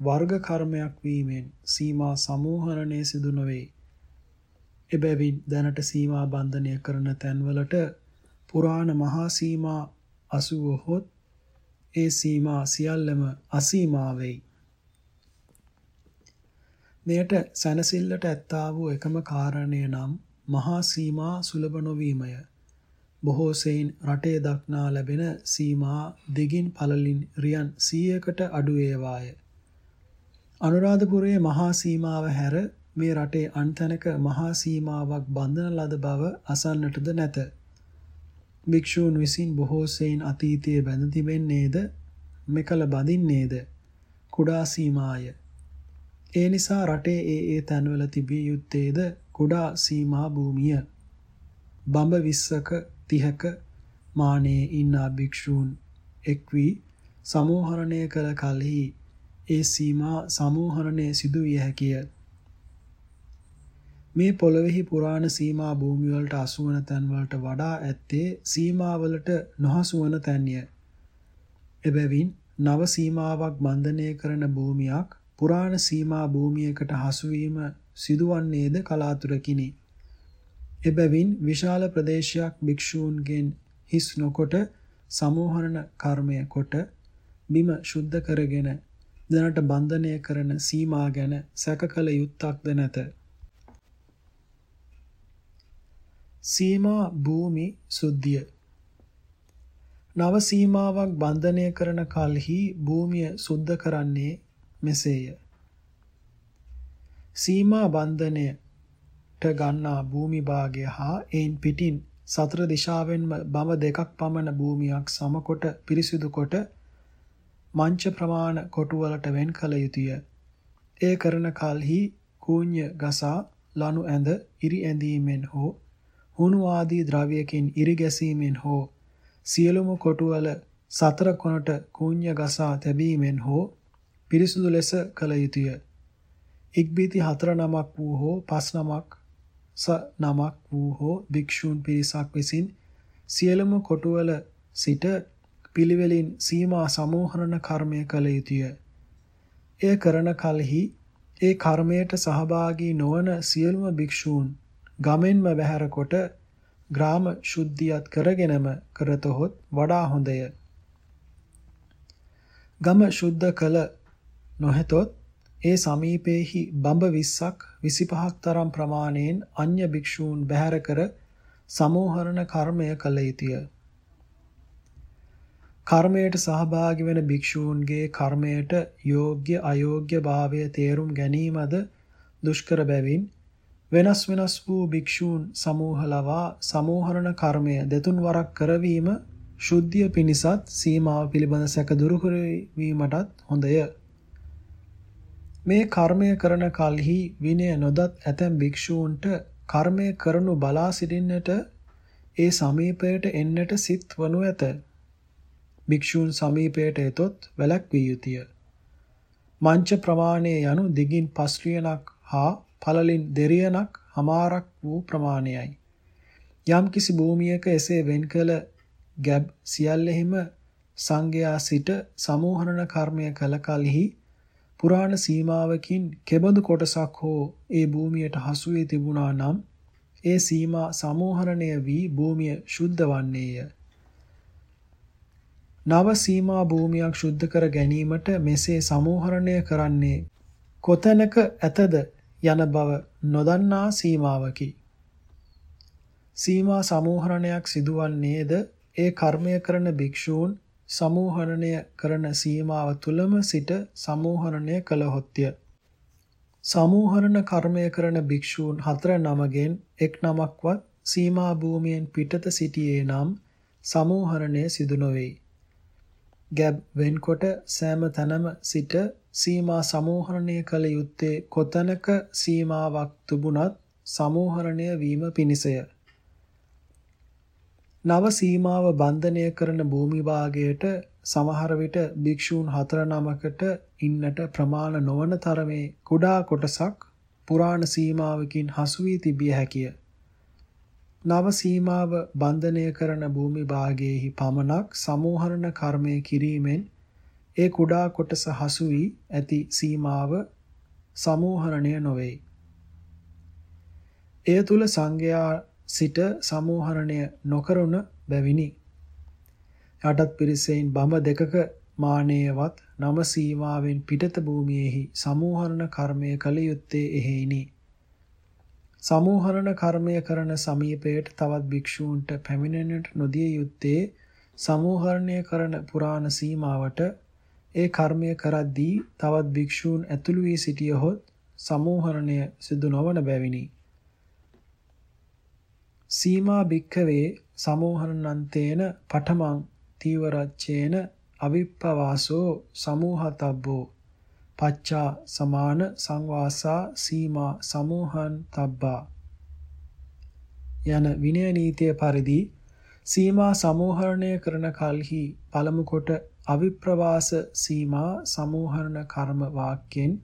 වර්ග කර්මයක් වීමෙන් සීමා සමෝහරණය සිදු නොවේ. එබැවින් දැනට සීමා බන්ධනය කරන තැන්වලට පුරාණ මහා සීමා අසුවහොත් ඒ සීමා සියල්ලම අසීමා වෙයි. මෙයට සැනසෙල්ලට ඇත්තා වූ එකම කාරණය නම් මහා සීමා සුලභ නොවීමය. බොහෝ සෙයින් රටේ දක්නා ලැබෙන සීමා දෙගින් පළලින් රියන් 100කට අඩු වේවාය. අනුරාධපුරයේ මහා සීමාව හැර මේ රටේ අන්තනක මහා සීමාවක් බඳන ලද බව අසන්නටද නැත. භික්ෂූන් විසින් බොහෝ සෙයින් අතීතයේ බැඳ තිබෙන්නේද මෙකල බඳින්නේද කුඩා සීමාය. ඒ නිසා රටේ ඒ ඒ තැන්වල තිබිය යුත්තේද කුඩා සීමා භූමිය. බඹ 20ක 30ක මානයේ ඉන්න භික්ෂූන් එක් වී සමෝහරණය කළ කලෙහි ඒ සීමා සමෝහරණය සිදු විය හැකිය. මේ පොළොවේහි පුරාණ සීමා භූමි වලට අසුවන තැන් වලට වඩා ඇත්තේ සීමාවලට නොහසුවන තැන්ය. එබැවින් නව සීමාවක් බන්ධනය කරන භූමියක් පුරාණ සීමා භූමියකට හසුවීම සිදුවන්නේද කලාතුරකිනි. එබැවින් විශාල ප්‍රදේශයක් භික්ෂූන්ගෙන් හිස් නොකොට සමෝහරණ කර්මය කොට බිම සුද්ධ කරගෙන දැනට බන්ධනය කරන සීමා ගැන සැකකල යුත්තක්ද නැත. සීමා භූමි සුද්ධිය නව සීමාවක් බන්ධනය කරන කලෙහි භූමිය සුද්ධ කරන්නේ මෙසේය. සීමා බන්ධනය ට ගන්නා භූමි භාගය හා එයින් පිටින් සතර දිශාවෙන්ම බඹ දෙකක් පමණ භූමියක් සමකොට පිරිසිදු කොට මංච ප්‍රමාණ කොටුවලට වෙන් කළ යුතුය. එය කරන කලෙහි කූඤ්ඤ ගසා ලනු ඇඳ ඉරි ඇඳීමෙන් හෝ හුණු ආදී ද්‍රව්‍යකින් ඉරි ගැසීමෙන් හෝ සියලුම කොටුවල සතර කොනට කූඤ්ඤ ගසා තැබීමෙන් හෝ පිරිසුදු ලෙස කළ යුතුය. ඉක්බීති හතර නමක් වූ හෝ පස් නමක් ස නමක් වූ හෝ භික්ෂූන් පිරිසක් විසින් සියලුම කොටුවල සිට පිළිවෙලින් සීමා සමෝහරණ කර්මය කළ යුතුය. එය කරන කලෙහි ඒ කර්මයට සහභාගී නොවන සියලුම භික්ෂූන් ගමෙන්ම බැහැර කොට ග්‍රාම ශුද්ධියත් කරගෙනම කරතොත් වඩා හොඳය. ගම ශුද්ධ කළ නොහැතොත් ඒ සමීපේහි බඹ 20ක් 25ක් තරම් ප්‍රමාණයෙන් අන්‍ය භික්ෂූන් බැහැර කර සමෝහරණ කර්මය කළ යුතුය. කර්මයට සහභාගී වෙන භික්ෂූන්ගේ කර්මයට යෝග්‍ය අයෝග්‍ය භාවය තේරුම් ගැනීමද දුෂ්කර බැවින් වෙනස් වෙනස් වූ භික්ෂූන් සමූහ ලවා සමෝහරණ කර්මය දෙතුන් වරක් කරවීම ශුද්ධිය පිණිසත් සීමාව පිළිබඳ සැක දුරු කිරීමටත් හොඳය. මේ කර්මය කරන කලෙහි විනය නොදත් ඇතැම් භික්ෂූන්ට කර්මය කරනු බලා සිටින්නට ඒ සමීපයට එන්නට සිත් වනු ඇත. භික්ෂූන් සමීපයට එතොත් වැළැක්විය යුතුය. මංච ප්‍රමාණය යනු දිගින් පස්රියනක් හා පළලින් දෙරියනක් හමාරක් වූ ප්‍රමාණයයි. යම් කිසි භූමියක එසේ වෙන් කළ ගැබ් සියල්ලෙහිම සංඝයා සිට සමෝහරණ කර්මය කළ කලෙහි පුරාණ සීමාවකින් කෙබඳු කොටසක් හෝ ඒ භූමියට හසු වී තිබුණා නම් ඒ සීමා සමෝහරණය වී භූමිය ශුද්ධ වන්නේය. නව සීමා භූමියක් ශුද්ධ කර ගැනීමට මෙසේ සමෝහරණය කරන්නේ කොතැනක ඇතද යන බව නොදන්නා සීමාවකි. සීමා සමෝහරණයක් සිදුවන්නේද ඒ කර්මය කරන භික්ෂූන් සමෝහරණය කරන සීමාව තුලම සිට සමෝහරණය කළහොත්ය. සමෝහරණ කර්මය කරන භික්ෂූන් හතර නමගෙන් එක් නමක්වත් සීමා භූමියෙන් පිටත සිටියේ නම් සමෝහරණය සිදු නොවේ. ගැබ් වෙන්කොට සෑම තැනම සිට සීමා සමෝහරණය කළ යුත්තේ කොතැනක සීමාවක් තිබුණත් සමෝහරණය වීම පිණිසය. නව සීමාව බන්ධනය කරන භූමි භාගයට සමහර විට භික්ෂූන් හතර නමකට ඉන්නට ප්‍රමාණ නොවන තරමේ කුඩා කොටසක් පුරාණ සීමාවකින් හසු වී තිබිය හැකිය. නව සීමාව බන්ධනය කරන භූමි භාගයේහි පමණක් සමෝහරණ කර්මය කිරීමෙන් ඒ කුඩා කොටස හසු වී ඇති සීමාව සමෝහරණය නොවේ. එය තුල සංඝයා සිට සමෝහරණය නොකරන බැවිනි. යටත් පිරිසෙන් බඹ දෙකක මානේයවත් නම සීමාවෙන් පිටත භූමියේහි සමෝහරණ කර්මය කළ යුත්තේ එහෙයිනි. සමෝහරණ කර්මය කරන සමීපයට තවත් භික්ෂූන්ට පැමිණෙන්නට නොදිය යුත්තේ සමෝහරණය කරන පුරාණ සීමාවට ඒ කර්මය කරද්දී තවත් භික්ෂූන් ඇතුළු වී සිටියහොත් සමෝහරණය සිදු නොවන බැවිනි. සීමා භික්ඛවේ සමෝහනන්තේන පඨමං තීවරච්චේන අවිප්පවාසෝ සමෝහතබ්බෝ පච්චා සමාන සංවාසා සීමා සමෝහන් තබ්බා යන විනය නීතිය පරිදි සීමා සමෝහරණය කරන කලෙහි පළමු කොට අවිප්‍රවාස සීමා සමෝහරණ කර්ම වාක්‍යෙන්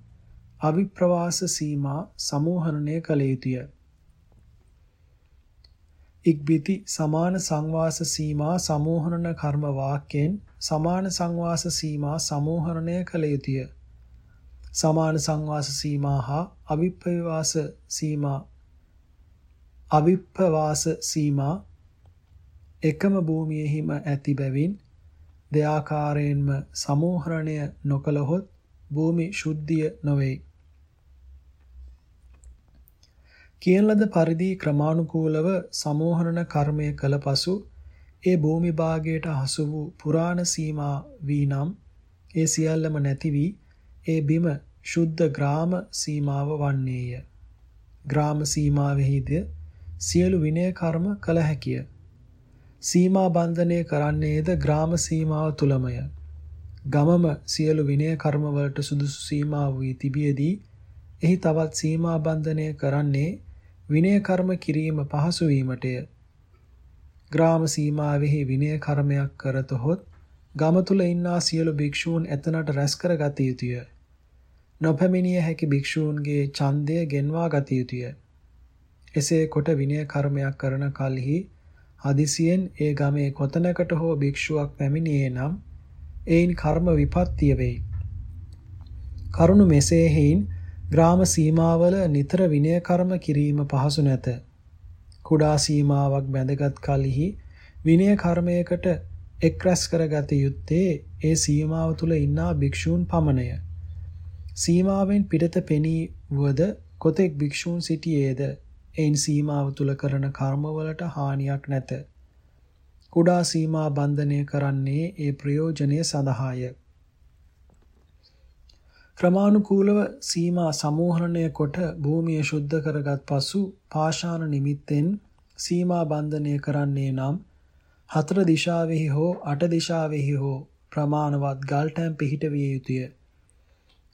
අවිප්‍රවාස සීමා සමෝහරණය කළ යුතුය. ඉක්බිති සමාන සංවාස සීමා සමෝහරණ කර්ම වාක්‍යෙන් සමාන සංවාස සීමා සමෝහරණය කළ යුතුය. සමාන සංවාස සීමා හා අවිප්පවාස සීමා අවිප්පවාස සීමා එකම භූමියෙහිම ඇති බැවින් දෙආකාරයෙන්ම සමෝහරණය නොකළහොත් භූමි ශුද්ධිය නොවේ. කියන ලද පරිදි ක්‍රමානුකූලව සමෝහරණ කර්මය කළ පසු ඒ භූමි භාගයට හසු වූ පුරාණ සීමා වී නම් ඒ සියල්ලම නැති වී ඒ බිම ශුද්ධ ග්‍රාම සීමාව වන්නේය. ග්‍රාම සීමාවෙහිද සියලු විනය කර්ම කළ හැකිය. සීමා බන්ධනය කරන්නේද ග්‍රාම සීමාව තුලමය. ගමම සියලු විනය කර්ම වලට සුදුසු සීමා වී තිබියදී එහි තවත් සීමා බන්ධනය කරන්නේ විනය කර්ම කිරීම පහසු වීමටය. ග්‍රාම සීමාවෙහි විනය කර්මයක් කරතොත් ගම තුල ඉන්නා සියලු භික්ෂූන් එතනට රැස් කරගත යුතුය. නොපැමිණිය හැකි භික්ෂූන්ගේ ඡන්දය ගෙන්වා ගත යුතුය. එසේ කොට විනය කර්මයක් කරන කලෙහි හදිසියෙන් ඒ ගමේ කොතැනකට හෝ භික්ෂුවක් පැමිණියේ නම් එයින් කර්ම විපත්තිය වෙයි. කරුණ මෙසේ හේයින් ග්‍රාම සීමාවල නිතර විනය කර්ම කිරීම පහසු නැත. කුඩා සීමාවක් බැඳගත් කලෙහි විනය කර්මයකට එක් රැස් කරගත යුත්තේ ඒ සීමාව තුල ඉන්නා භික්ෂූන් පමණය. සීමාවෙන් පිටත පෙනී වුවද කොතෙක් භික්ෂූන් සිටියේද එයින් සීමාව තුල කරන කර්මවලට හානියක් නැත. කුඩා සීමා බන්ධනය කරන්නේ ඒ ප්‍රයෝජනය සඳහාය. ක්‍රමානුකූලව සීමා සමෝහරණය කොට භූමිය ශුද්ධ කරගත් පසු පාෂාණ නිමිත්තෙන් සීමා බන්ධනය කරන්නේ නම් හතර දිශාවෙහි හෝ අට දිශාවෙහි හෝ ප්‍රමාණවත් ගල්ටැම් පිහිටවිය යුතුය.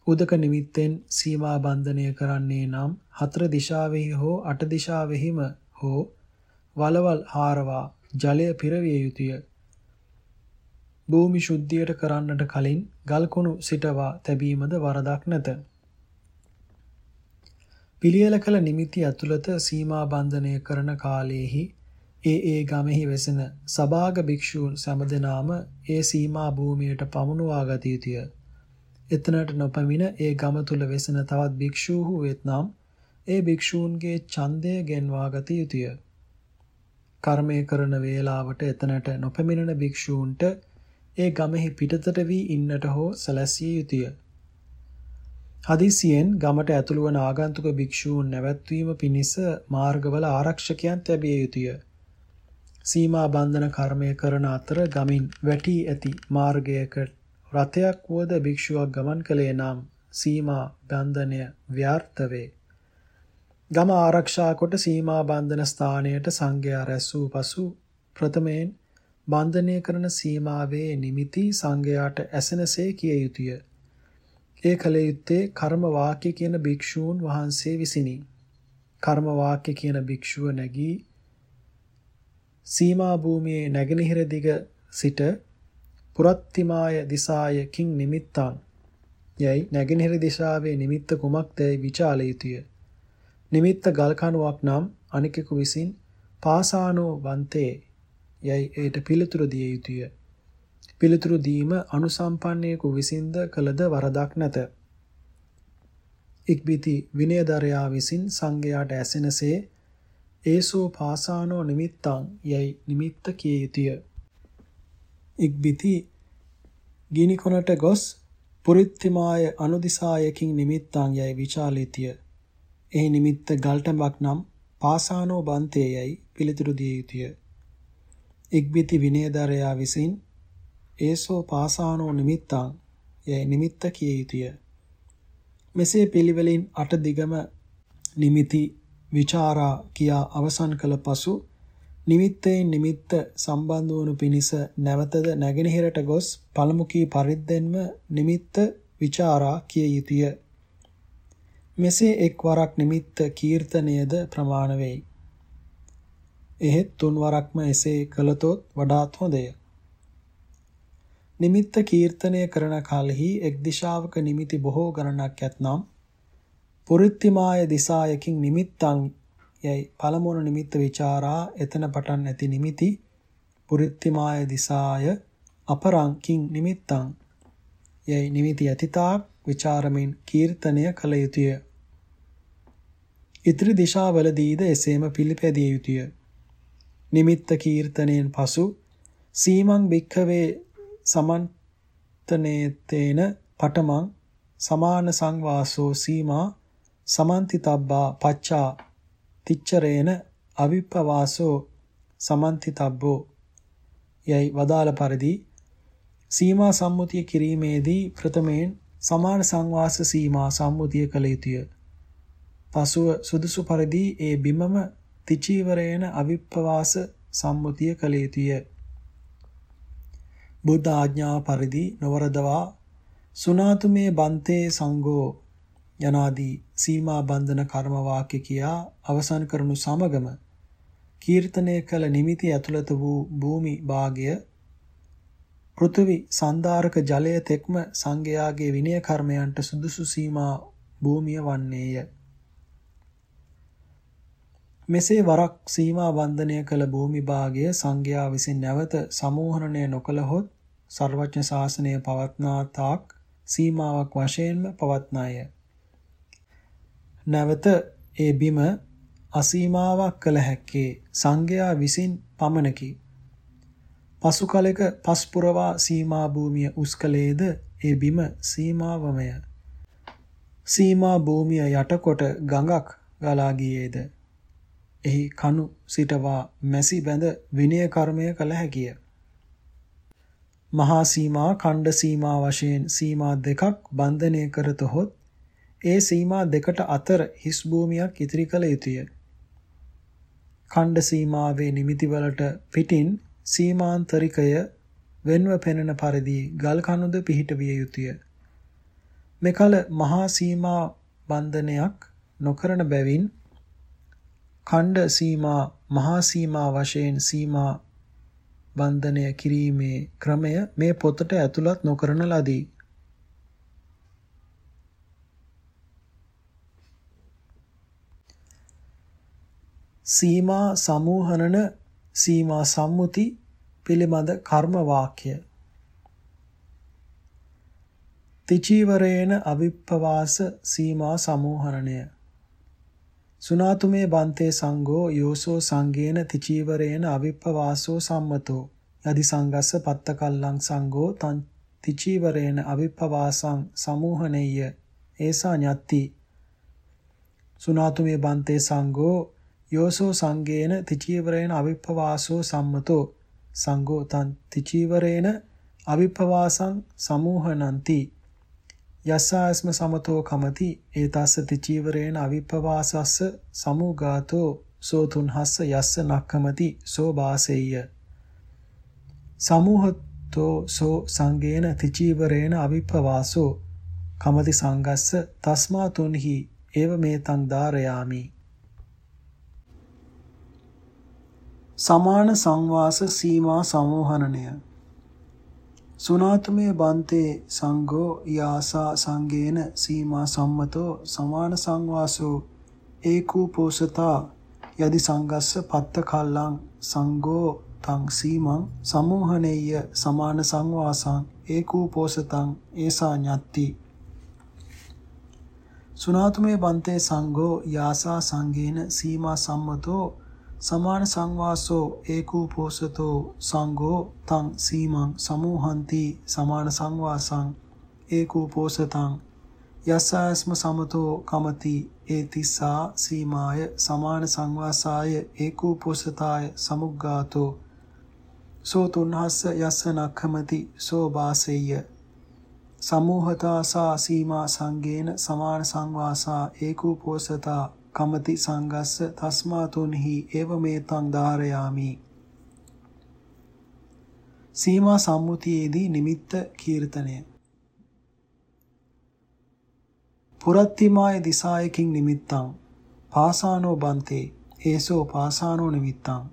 උදක නිමිත්තෙන් සීමා බන්ධනය කරන්නේ නම් හතර දිශාවෙහි හෝ අට දිශාවෙහිම හෝ වලවල් හාරවා ජලය පිරවිය යුතුය. භූමි ශුද්ධියට කරන්නට කලින් ගල්කුණු සිටවා තැබීමද වරදක් නැත. පිළියෙල කළ නිමිති ඇතුළත සීමා බන්ධනය කරන කාලයේහි ඒ ඒ ගමෙහි වෙසෙන සභාග භික්ෂූන් සෑමදෙනාම ඒ සීමා භූමියට පමුණුවා ගත යුතුය. එතනට නොපැමිණ ඒ ගම තුල වෙසෙන තවත් භික්ෂූහු වෙත්නම් ඒ භික්ෂූන්ගේ ඡන්දය ගෙන්වා ගත යුතුය. කර්මය කරන වේලාවට එතනට නොපැමිණෙන භික්ෂූන්ට ඒ ගමෙහි පිටතට වී ඉන්නට හෝ සැලැස්සිය යුතුය. හදිසියෙන් ගමට ඇතුළු වන ආගන්තුක භික්ෂූන් නැවැත්වීම පිණිස මාර්ගවල ආරක්ෂකයන් තැබිය යුතුය. සීමා බන්ධන කර්මය කරන අතර ගමින් වැටි ඇති මාර්ගයක රතයක් වුවද භික්ෂුවක් ගමන් කළේ නම් සීමා බන්ධනය ව්‍යර්ථ වේ. ගම ආරක්ෂා කොට සීමා බන්ධන ස්ථානයට සංඝයා රැස් වූ පසු ප්‍රථමයෙන් බන්ධනය කරන සීමාවේ නිමිති සංඝයාට ඇසෙනසේ කිය යුතුය. ඒ කල යුත්තේ කර්ම වාක්‍ය කියන භික්ෂූන් වහන්සේ විසිනි. කර්ම වාක්‍ය කියන භික්ෂුව නැගී සීමා භූමියේ නැගෙනහිර දිග සිට පුරත්තිමාය දිසාය කිං නිමිත්තං යයි නැගෙනහිර දිශාවේ නිමිත්ත කුමක්දයි විචාල යුතුය. නිමිත්ත ගල් කණුවක් නම් අනිකෙකු විසින් පාසානෝ වන්තේ යයි ඒට පිළිතුරු දිය යුතුය. පිළිතුරු දීම අනුසම්පන්නයෙකු විසින්ද කළද වරදක් නැත. ඉක්බිති විනයදරයා විසින් සංඝයාට ඇසෙනසේ ඒසෝ පාසානෝ නිමිත්තං යයි නිමිත්ත කිය යුතුය. ඉක්බිති ගිනි කොනට ගොස් පුරිත්තිමාය අනුදිසායකින් නිමිත්තං යයි විචාලිතිය. එහි නිමිත්ත ගල්ටඹක් නම් පාසානෝ බන්තේ යයි පිළිතුරු දිය යුතුය. ඉක්බිති විනයදරයා විසින් ඒසෝ පාසානෝ නිමිත්තං යයි නිමිත්ත කිය යුතුය. මෙසේ පිළිවෙලින් අට දිගම නිමිති විචාරා කියා අවසන් කළ පසු නිමිත්තෙන් නිමිත්ත සම්බන්ධ වනු පිණිස නැවතද නැගෙනහිරට ගොස් පළමු කී පරිද්දෙන්ම නිමිත්ත විචාරා කිය යුතුය. මෙසේ එක් වරක් නිමිත්ත කීර්තනයද ප්‍රමාණ වෙයි. එහෙත් තුන්වරක්ම එසේ කළතොත් වඩාත් හොඳය. නිමිත්ත කීර්තනය කරන කලෙහි එක් දිශාවක නිමිති බොහෝ ගණනක් ඇතනම් පුරිත්තිමාය දිසායකින් නිමිත්තං යයි පළමුවන නිමිත්ත ਵਿਚාරා එතන පටන් ඇති නිමිති පුරිත්තිමාය දිසාය අපරංකින් නිමිත්තං යයි නිමිති අතීතා ਵਿਚාරමින් කීර්තනය කළ යුතුය. ඉදිරි දිශාවලදීද එසේම පිළිපැදිය යුතුය. නිමිත්ත කීර්තනයෙන් පසු සීමං භික්ඛවේ සමන්තනේතේන පඨමං සමාන සංවාසෝ සීමා සමන්තිතබ්බා පච්චා තිච්චරේන අවිප්පවාසෝ සමන්තිතබ්බෝ යයි වදාළ පරිදි සීමා සම්මුතිය කිරීමේදී ප්‍රථමයෙන් සමාන සංවාස සීමා සම්මුතිය කළ යුතුය. පසුව සුදුසු පරිදි ඒ බිමම තිචීවරේන අවිප්පවාස සම්මුතිය කළ යුතුය. බුද්ධ ආඥාව පරිදි නවරදවා සුනාතුමේ බන්තේ සංඝෝ යනාදී සීමා බන්ධන කර්ම වාක්‍ය කියා අවසන් කරනු සමගම කීර්තනය කළ නිමිති ඇතුළත වූ භූමි භාගය පෘථිවි සන්දාරක ජලය තෙක්ම සංඝයාගේ විනය කර්මයන්ට සුදුසු සීමා භූමිය වන්නේය. මෙසේ වරක් සීමා බන්ධනය කළ භූමි භාගය සංඝයා විසින් නැවත සමෝහණය නොකළහොත් සර්වඥ ශාසනය පවත්නා තාක් සීමාවක් වශයෙන්ම පවත්නාය. නැවත ඒ බිම අසීමාවක් කළ හැක්කේ සංඝයා විසින් පමණකි. පසු කලෙක පස්පුරවා සීමා භූමිය උස්කලේද ඒ බිම සීමාවමය. සීමා භූමිය යටකොට ගඟක් ගලා ගියේද එහි කණු සිටවා මැසි බැඳ විනය කර්මය කළ හැකිය. මහා සීමා ඛණ්ඩ සීමා වශයෙන් සීමා දෙකක් බන්ධනය කරතොත් ඒ සීමා දෙකට අතර හිස් භූමියක් ඉතිරි කළ යුතුය. ඛණ්ඩ සීමාවේ නිමිති වලට පිටින් සීමාන්තරිකය වෙන්ව පෙනෙන පරිදි ගල් කණුද පිහිටවිය යුතුය. මෙකල මහා සීමා බන්ධනයක් නොකරන බැවින් ඛණ්ඩ සීමා මහා සීමා වශයෙන් සීමා බන්ධනය කිරීමේ ක්‍රමය මේ පොතට ඇතුළත් නොකරන ලදී. සීමා සමූහනන සීමා සම්මුති පිළිබඳ කර්ම වාක්‍ය තිචීවරේන අවිප්පවාස සීමා සමෝහරණය සුනාතුමේ බන්තේ සංඝෝ යෝසෝ සංගේන තිචීවරේන අවිප්පවාසෝ සම්මතෝ. යදි සංගස්ස පත්තකල්ලං සංඝෝ තං තිචීවරේන අවිප්පවාසං සමෝහණෙය්‍ය ඒසා ඤත්ති. සුනාතුමේ බන්තේ සංඝෝ යෝසෝ සංගේන තිචීවරේන අවිප්පවාසෝ සම්මතෝ. සංඝෝ තං තිචීවරේන අවිප්පවාසං සමෝහනಂತಿ යස්සාස්ම සමතෝ කමති. ඒතස්ස තිචීවරේන අවිප්පවාසස්ස සමුගාතෝ සෝතුන්හස්ස යස්ස නක්කමති. සෝ වාසෙය්‍ය. සමූහතෝ සෝ සංගේන තිචීවරේන අවිප්පවාසෝ කමති සංගස්ස තස්මා තුන්හි. ඒව මේතං ධාරයාමි. සමාන සංවාස සීමා සමෝහනණය සුනාතුමේ බන්තේ සංඝෝ යාසා සංගේන සීමා සම්මතෝ සමාන සංවාසෝ ඒකූපෝසතා යදි සංගස්ස පත්ත කල්ලං සංඝෝ තං සීමං සමෝහණෙය්‍ය සමාන සංවාසං ඒකූපෝසතං ඒසා ඤත්ති. සුනාතුමේ බන්තේ සංඝෝ යාසා සංගේන සීමා සම්මතෝ සමාන සංවාසෝ ඒකූපෝසතෝ සංඝෝ තං සීමං සමූහන්ති සමාන සංවාසං ඒකූපෝසතං යස්සාස්ම සමතෝ කමති ඒතිස්සා සීමාය සමාන සංවාසාය ඒකූපෝසතාය සමුග්ගාතෝ සෝ තුන්හස්ස යස්ස නක්ඛමති සෝ වාසෙය්‍ය සමූහතාසා සීමා සංගේන සමාන සංවාසා ඒකූපෝසතා කමති සංගස්ස තස්මාතුන්හි ඒව මේතං ධාරයාමි. සීමා සම්මුතියේදී නිමිත්ත කීර්තනය. පුරත්තිමාය දිසායකින් නිමිත්තං. පාසානෝ බන්තේ. ඒසෝ පාසානෝ නිමිත්තං.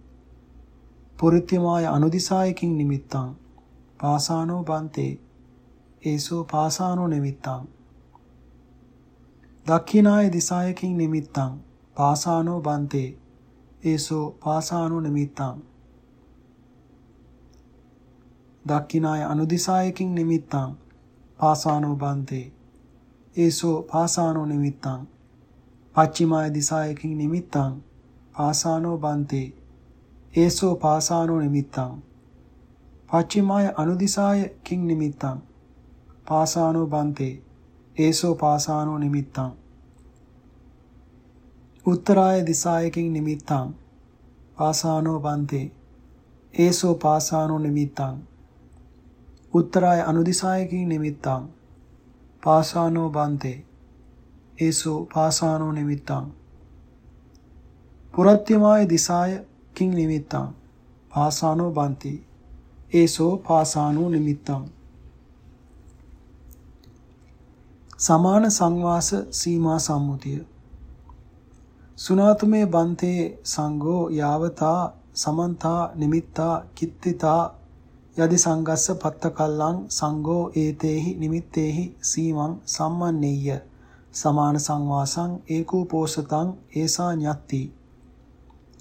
පුරිත්තිමාය අනුදිසායකින් නිමිත්තං. පාසානෝ බන්තේ. ඒසෝ පාසානෝ නිමිත්තං. දක්ඛිනාය දිසායකින් නිමිත්තං. පාසානෝ බන්තේ. ඒසෝ පාසානෝ නිමිත්තං. දක්ඛිනාය අනුදිසායකින් නිමිත්තං. පාසානෝ බන්තේ. ඒසෝ පාසානෝ නිමිත්තං. පච්චිමාය දිසායකින් නිමිත්තං. පාසානෝ බන්තේ. ඒසෝ පාසානෝ නිමිත්තං. පච්චිමාය අනුදිසාය කිං නිමිත්තං. පාසානෝ බන්තේ. ඒසෝ පාසානෝ නිමිත්තං. උත්තරාය දිසායකින් නිමිත්තං. පාසානෝ බන්තේ. ඒසෝ පාසානෝ නිමිත්තං. උත්තරාය අනුදිසායකින් නිමිත්තං. පාසානෝ බන්තේ. ඒසෝ පාසානෝ නිමිත්තං. පුරත්‍යමාය දිසාය කිං නිමිත්තං. පාසානෝ බන්ති. ඒසෝ පාසානෝ නිමිත්තං. සමාන සංවාස සීමා සම්මුතිය. සුනාතුමේ බන්තේ සංඝෝ යාවතා සමන්තා නිමිත්තා කිත්තිතා යදි සංගස්ස පත්තකල්ලං සංඝෝ ඒතේහි නිමිත්තේහි සීමං සම්මන්නේය. සමාන සංවාසං ඒකූපෝසතං ඒසා ඤත්ති.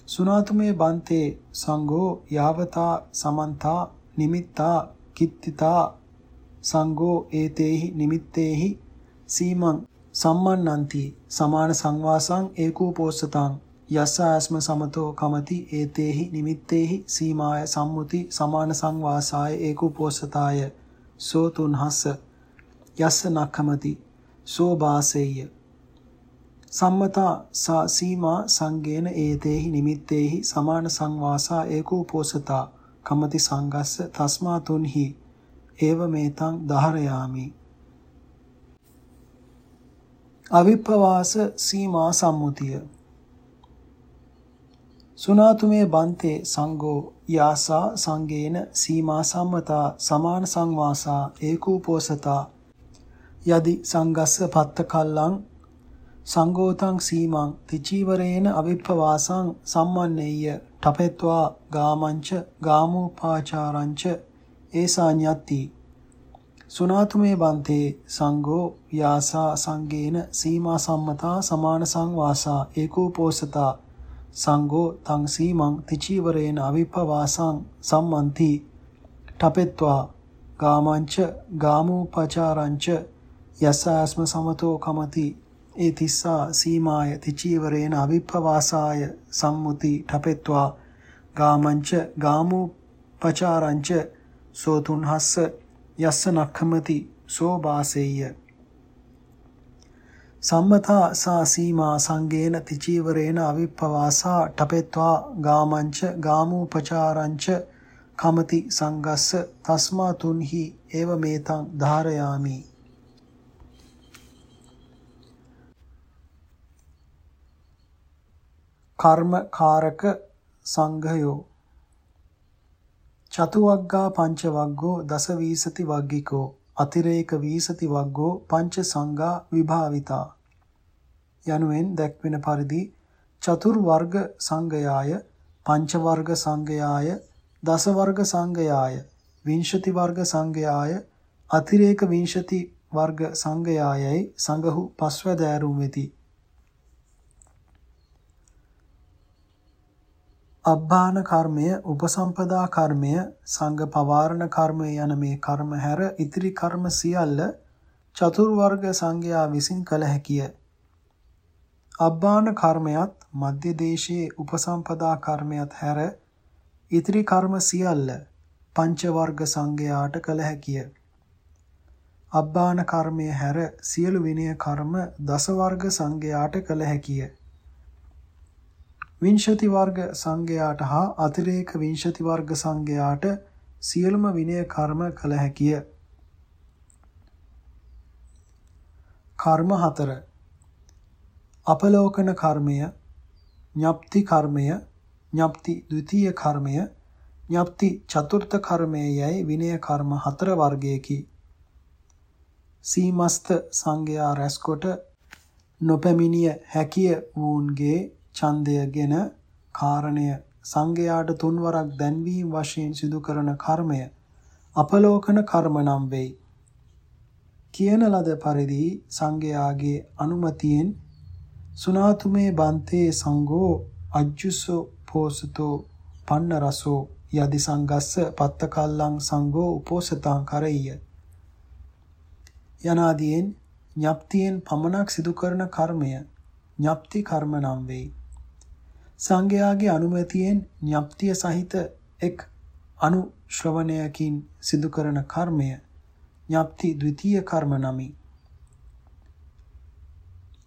සුනාතුමේ බන්තේ සංඝෝ යාවතා සමන්තා නිමිත්තා කිත්තිතා සංඝෝ ඒතේහි නිමිත්තේහි සීමං සම්මන්නන්ති සමාන සංවාසං ඒකූපෝස්සතං යස්ස ආස්ම සමතෝ කමති ඒතේහි නිමිත්තේහි සීමාය සම්මුති සමාන සංවාසාය ඒකූපෝස්සතාය සෝ තුන්හස්ස යස්ස නක්ඛමති සෝ බාසෙය්‍ය සම්මතා සා සීමා සංගේන ඒතේහි නිමිත්තේහි සමාන සංවාසා ඒකූපෝසතා කමති සංගස්ස තස්මා තුන්හි ඒව මේතං දහරයාමි අවිප්පවාස සීමා සම්මුතිය. සුනාතුමේ බන්තේ සංඝෝ යාසා සංගේන සීමා සම්මතා සමාන සංවාසා ඒකූපෝසතා යදි සංගස්ස පත්ත කල්ලං සංගෝතං සීමං තිචීවරේන අවිප්පවාසං සම්මන්නේය ඨපෙත්වා ගාමංච ගාමෝපාචාරංච ඒසාඤ්ඤත්ති. සුනාතුමේ බන්තේ සංඝෝ යාසා සංගේන සීමා සම්මතා සමාන සංවාසා ඒකෝපෝසතා සංඝෝ තං සීමං තිචීවරේන අවිපවාසං සම්මන්ති ඨපෙත්වා ගාමංච ගාමෝපචාරංච යස්සාස්ම සමතෝ කමති ඒ තිස්සා සීමාය තිචීවරේන අවිපවාසාය සම්මුති ඨපෙත්වා ගාමංච ගාමෝපචාරංච සෝතුන්හස්ස යස්ස නක්ඛමති සෝ වාසෙය්‍ය සම්මතා සා සීමා සංගේන තිචීවරේන අවිප්පවාසා ඨපෙත්වා ගාමංච ගාමූපචාරංච කමති සංගස්ස තස්මා තුන්හි ඒව මේතං ධාරයාමි. කර්ම කාරක සංඝයෝ චතුවග්ගා පංච වග්ගෝ දස වීසති වග්ගිකෝ අතිරේක වීසති වග්ගෝ පංච සංඝා විභාවිතා. යනුවෙන් දැක්වෙන පරිදි චතුර් වර්ග සංඝයාය පංච වර්ග සංඝයාය දස වර්ග සංඝයාය විංශති වර්ග සංඝයාය අතිරේක විංශති වර්ග සංඝයායයි සංඝහු පස්වැදෑරුම් වෙති. අබ්බාන කර්මය, උපසම්පදා කර්මය, සංඝ පවාරණ කර්මය යන මේ කර්ම හැර ඉතිරි කර්ම සියල්ල චතුර්වර්ග සංඝයා විසින් කළ හැකිය. අබ්බාන කර්මයත් මධ්‍ය දේශයේ උපසම්පදා කර්මයත් හැර ඉතිරි කර්ම සියල්ල පංච වර්ග සංඝයාට කළ හැකිය. අබ්බාන කර්මය හැර සියලු විනය කර්ම දස වර්ග සංඝයාට කළ හැකිය. විංශති වර්ග සංඝයාට හා අතිරේක විංශති වර්ග සංඝයාට සියලුම විනය කර්ම කළ හැකිය. කර්ම හතර අපලෝකන කර්මය ඥප්ති කර්මය ඥප්ති ද්විතීය කර්මය ඥප්ති චතුර්ථ කර්මය යයි විනය කර්ම හතර වර්ගයකි. සීමස්ත සංඝයා රැස්කොට නොපැමිණිය හැකිය වූන්ගේ ඡන්දයගෙන කාරණය සංඝයාට තුන්වරක් දැන්වීම වශයෙන් සිදු කරන කර්මය අපලෝකන කර්ම නම් වෙයි. කියන ලද පරිදි සංඝයාගේ අනුමතියෙන් සුනාතුමේ බන්තේ සංඝෝ අජ්ජුසෝ පෝසතෝ පන්න රසෝ යදි සංගස්ස පත්තකල්ලං සංඝෝ උපෝසතං කරෙය්‍ය යනාදීන් ඥප්තියෙන් පමණක් සිදු කරන කර්මය ඥප්ති කර්ම නම් වෙයි. සංඝයාගේ අනුමැතියෙන් ඥප්තිය සහිත එක් අනුශ්‍රවණයකින් සිදු කරන කර්මය ඥප්ති ද්විතීය කර්ම නමි.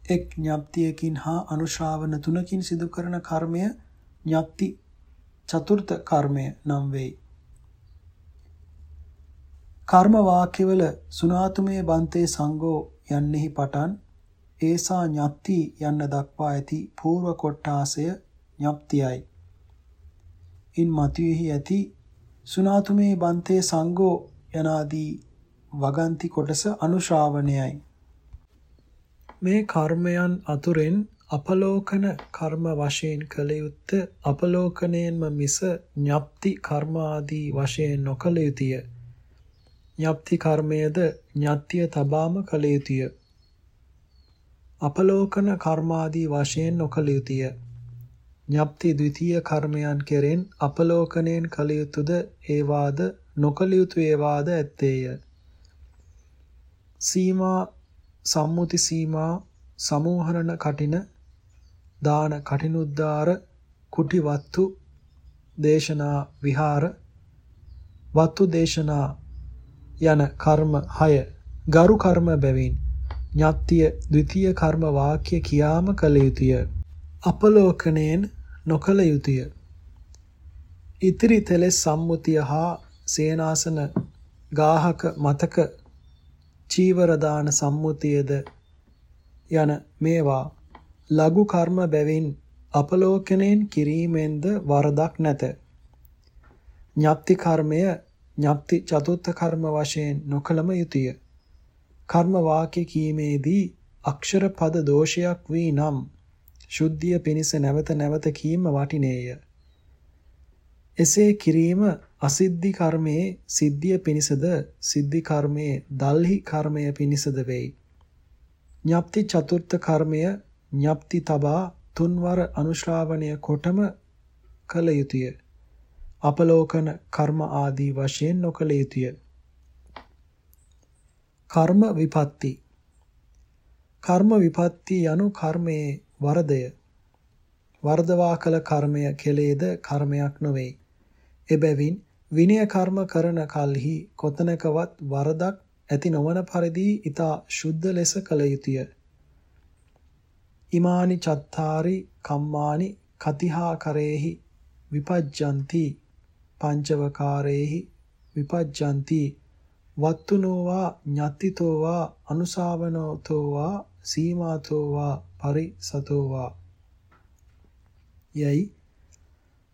එක් ඥප්තියකින් හා අනුශාවන තුනකින් සිදු කරන කර්මය ඥප්ති චතුර්ථ කර්මය නම් වෙයි. කර්ම වාක්‍යවල සුනාතුමේ බන්තේ සංඝෝ යන්නෙහි පටන් ඒසා ඥප්ති යන්න දක්වා ඇති పూర్ව කොට්ටාසය ඥප්තියයි. ඉන් මතුවේහි ඇති සුනාතුමේ බන්තේ සංඝෝ යනාදී වගන්ති කොටස අනුශාවනයයි. මේ කර්මයන් අතුරෙන් අපලෝකන කර්ම වශයෙන් කළ යුත්ත අපලෝකණයෙන්ම මිස ඥප්ති කර්ම ආදී වශයෙන් නොකළ යුතුය. ඥප්ති කර්මයේද ඥාත්‍ය තබාම කළ යුතුය. අපලෝකන කර්මාදී වශයෙන් නොකළ යුතුය. ඥප්ති ද්විතීය කර්මයන් කෙරෙන් අපලෝකණයෙන් කළ යුතුද ඒවාද නොකළ යුතු ඒවාද ඇත්තේය. සීමා සම්මුති සීමා සමෝහරණ කටින දාන කටිනුද්දාර කුටි වත්තු දේශනා විහාර වත්තු දේශනා යන කර්ම 6 ගරු කර්ම බැවින් ඥාත්‍ය ද්විතීය කර්ම වාක්‍ය කියාම කළ යුතුය. අපලෝකණයෙන් නොකල යුතුය. ඉතිරි තෙලෙස් සම්මුතිය හා සේනාසන ගාහක මතක චීවර දාන සම්මුතියද යන මේවා ලඝු කර්ම බැවින් අපලෝකණයෙන් කිරීමෙන්ද වරදක් නැත. ඥප්ති කර්මය ඥප්ති චතුත්ථ කර්ම වශයෙන් නොකලම යුතුය. කර්ම වාක්‍ය කීමේදී අක්ෂර පද දෝෂයක් වී නම් ශුද්ධිය පිණිස නැවත නැවත කීම වටිනේය. එසේ කිරීම අසිද්ධි කර්මයේ සිද්ධිය පිණිසද සිද්ධි කර්මයේ දල්හි කර්මය පිණිසද වෙයි. ඥප්ති චතුර්ථ කර්මය ඥප්ති තබා තුන්වර අනුශ්‍රාවණය කොටම කළ යුතුය. අපලෝකන කර්ම ආදී වශයෙන් නොකළ යුතුය. කර්ම විපatti කර්ම විපatti යනු කර්මයේ වරදය. වර්ධවා කළ කර්මය කෙලේද කර්මයක් නොවේ. එබැවින් විනය කර්ම කරන කල්හි කොතනකවත් වරදක් ඇති නොවන පරිදි ඊතා ශුද්ධ ලෙස කළ යුතුය. ඉමානි චත්තාරි කම්මානි කතිහා කරේහි විපජ්ජಂತಿ පංචවකාරේහි විපජ්ජಂತಿ වත්තුනෝවා ඤත්තිතෝවා අනුසාවනෝතෝවා සීමාතෝවා පරිසතෝවා. යයි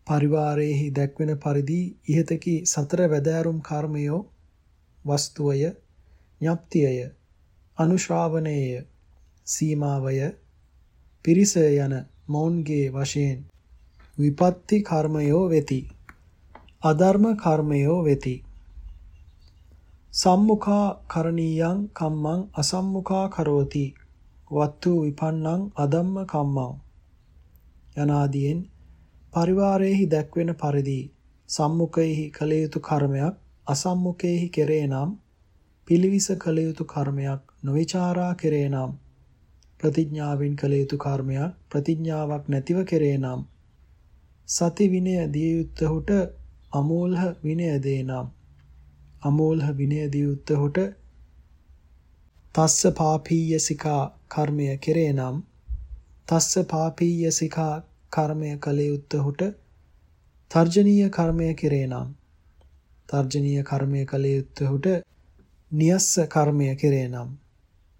පරිවාරයේහි දැක්වෙන පරිදි ඉහතකි සතර වැදෑරුම් කර්මයෝ වස්තුවය ඥප්තියය අනුශ්‍රාවණයය සීමාවය පිරිස යන මොවුන්ගේ වශයෙන් විපත්ති කර්මයෝ වෙති. අධර්ම කර්මයෝ වෙති. සම්මුඛා කරණීයං කම්මං අසම්මුඛා කරෝති වත්තු විපන්නං අදම්ම කම්මං. යනාදීන් පරිවාරයේහි දැක්වෙන පරිදි සම්මුඛයෙහි කළ යුතු කර්මයක් අසම්මුඛයෙහි කෙරේ නම් පිළිවිස කළ යුතු කර්මයක් නොවිචාරා කෙරේ නම් ප්‍රතිඥාවෙන් කළ යුතු කර්මයක් ප්‍රතිඥාවක් නැතිව කෙරේ නම් සති විනය දිය යුත්තහුට අමෝල්හ විනය දේ නම් අමෝල්හ විනය දිය යුත්තහුට තස්ස පාපීයසිකා කර්මය කෙරේ නම් තස්ස පාපීයසිකා කර්මය කළ යුත්තහුට තර්ජනීය කර්මය කෙරේ නම් තර්ජනීය කර්මය කළ යුත්තහුට නියස්ස කර්මය කෙරේ නම්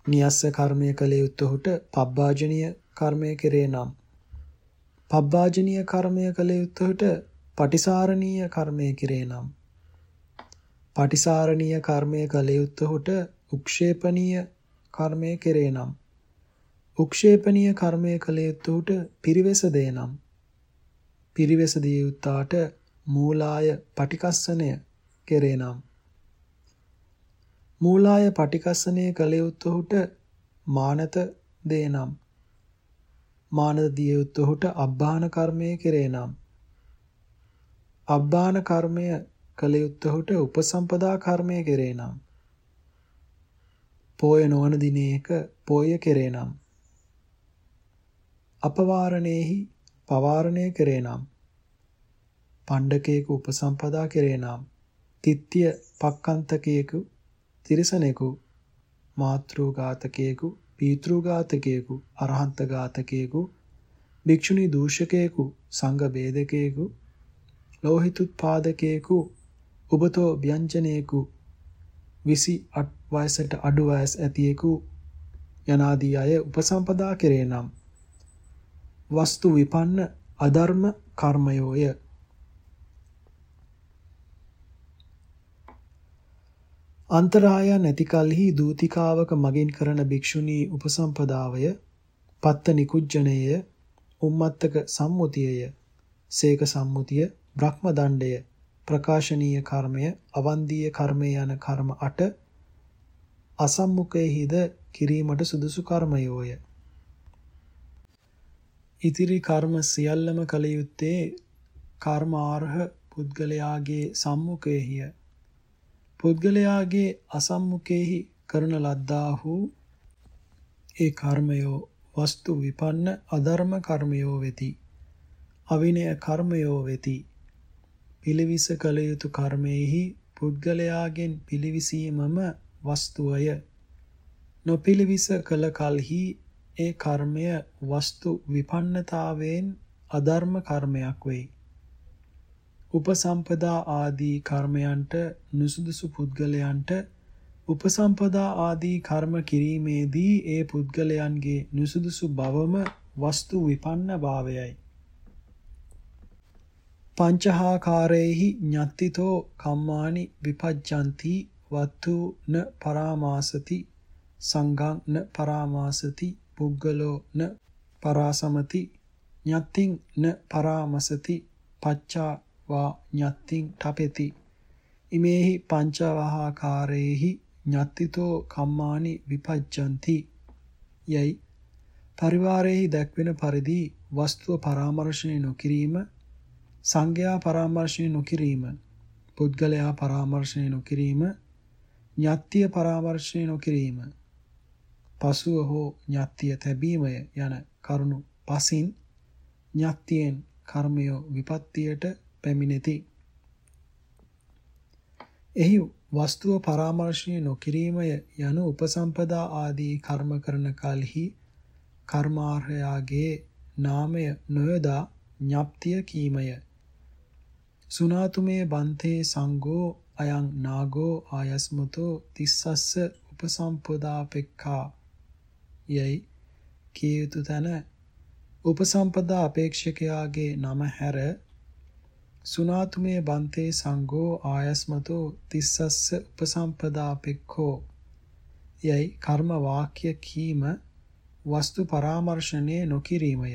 නියස්ස කර්මය කළ යුත්තහුට පබ්බාජනීය කර්මය කෙරේ නම් පබ්බාජනීය කර්මය කළ යුත්තහුට පටිසාරණීය කර්මය කෙරේ නම් පටිසාරණීය කර්මය කළ යුත්තහුට උක්ෂේපනීය කර්මය කෙරේ නම් උක්ෂේපනීය කර්මය කළ යුතුට පිරිවෙස දේනම්. පිරිවෙස දිය යුත්තාට මූලාය පටිකස්සනය කෙරේනම්. මූලාය පටිකස්සනය කළ යුතුට මානත දේනම්. මානත දිය යුතුට අබ්බාන කර්මය කෙරේනම්. අබ්බාන කර්මය කළ යුතුට උපසම්පදා කර්මය කෙරේනම්. පෝය නොවන දිනයක පෝය කෙරේනම්. අපවාරණේහි පවාරණය කරේ නම් පණ්ඩකේකු උපසම්පදා කරේ නම් තිත්‍ය පක්කන්තකේකු තිරසනෙකු මාතෘඝාතකේකු පීතෘඝාතකේකු අරහන්තඝාතකේකු භික්ෂුණී දූෂකේකු සංඝ බේදකේකු ලෝහිතුත්පාදකේකු උබතෝ ව්‍යංජනේකු 28 වයසට අඩු වයස් ඇතියෙකු යනාදී අය උපසම්පදා කෙරේ නම් වස්තු විපන්න අධර්ම කර්මයෝය. අන්තරාය නැති කලෙහි දූතිකාවක මගින් කරන භික්ෂුණී උපසම්පදාවය පත්ත නිකුජ්ජණය උම්මත්තක සම්මුතියය සේක සම්මුතිය බ්‍රහ්ම දණ්ඩය ප්‍රකාශනීය කර්මය අවන්දීය කර්මය යන කර්ම 8 අසම්මුඛයේහිද කිරීමට සුදුසු කර්මයෝය ඉතිරි කර්ම සියල්ලම කළ යුත්තේ කර්මාර්හ පුද්ගලයාගේ සම්මුඛයේය. පුද්ගලයාගේ අසම්මුඛයේහි කරන ලද්දාහු ඒ කර්මයෝ වස්තු විපන්න අධර්ම කර්මයෝ වෙති. අවිනය කර්මයෝ වෙති. පිළිවිස කළ යුතු කර්මයේහි පුද්ගලයාගෙන් පිළිවිසීමම වස්තුවය. නොපිළිවිස කළ කලෙහි ඒ කර්මය වස්තු විපන්නතාවයෙන් අධර්ම කර්මයක් වෙයි. උපසම්පදා ආදී කර්මයන්ට නුසුදුසු පුද්ගලයන්ට උපසම්පදා ආදී කර්ම කිරීමේදී ඒ පුද්ගලයන්ගේ නුසුදුසු බවම වස්තු විපන්න භාවයයි. පංචහාකාරේහි ඤත්තිතෝ කම්මානි විපජ්ජಂತಿ වත්තු න පරාමාසති සංඝං න පරාමාසති පුද්ගලෝ න පරාසමති ඤත්තිං න පරාමසති පච්චා වා ඤත්තිං ඨපෙති ඉමේහි පංචවහාකාරේහි ඤත්තිතෝ කම්මානි විපජ්ජಂತಿ. යයි. පරිවාරයේහි දැක්වෙන පරිදි වස්තුව පරාමර්ශණය නොකිරීම සංඝයා පරාමර්ශණය නොකිරීම පුද්ගලයා පරාමර්ශණය නොකිරීම ඥාත්‍ය පරාමර්ශණය නොකිරීම පසුව හෝ ඥාත්‍ය තැබීමය යන කරුණු පසින් ඥාත්‍යයෙන් කර්මය විපත්තියට පැමිණෙති. එහි වස්තුව පරාමර්ශණය නොකිරීමය යනු උපසම්පදා ආදී කර්ම කරන කලෙහි කර්මාර්හයාගේ නාමය නොයදා ඥප්තිය කීමය. සුනාතුමේ බන්තේ සංඝෝ අයං නාගෝ ආයස්මතෝ තිස්සස්ස උපසම්පදාපෙක්ඛා යයි කිය යුතු තැන. උපසම්පදා අපේක්ෂකයාගේ නම හැර සුනාතුමේ බන්තේ සංඝෝ ආයස්මතෝ තිස්සස්ස උපසම්පදාපෙක්ඛෝ යයි කර්ම වාක්‍ය කීම වස්තු පරාමර්ශණය නොකිරීමය.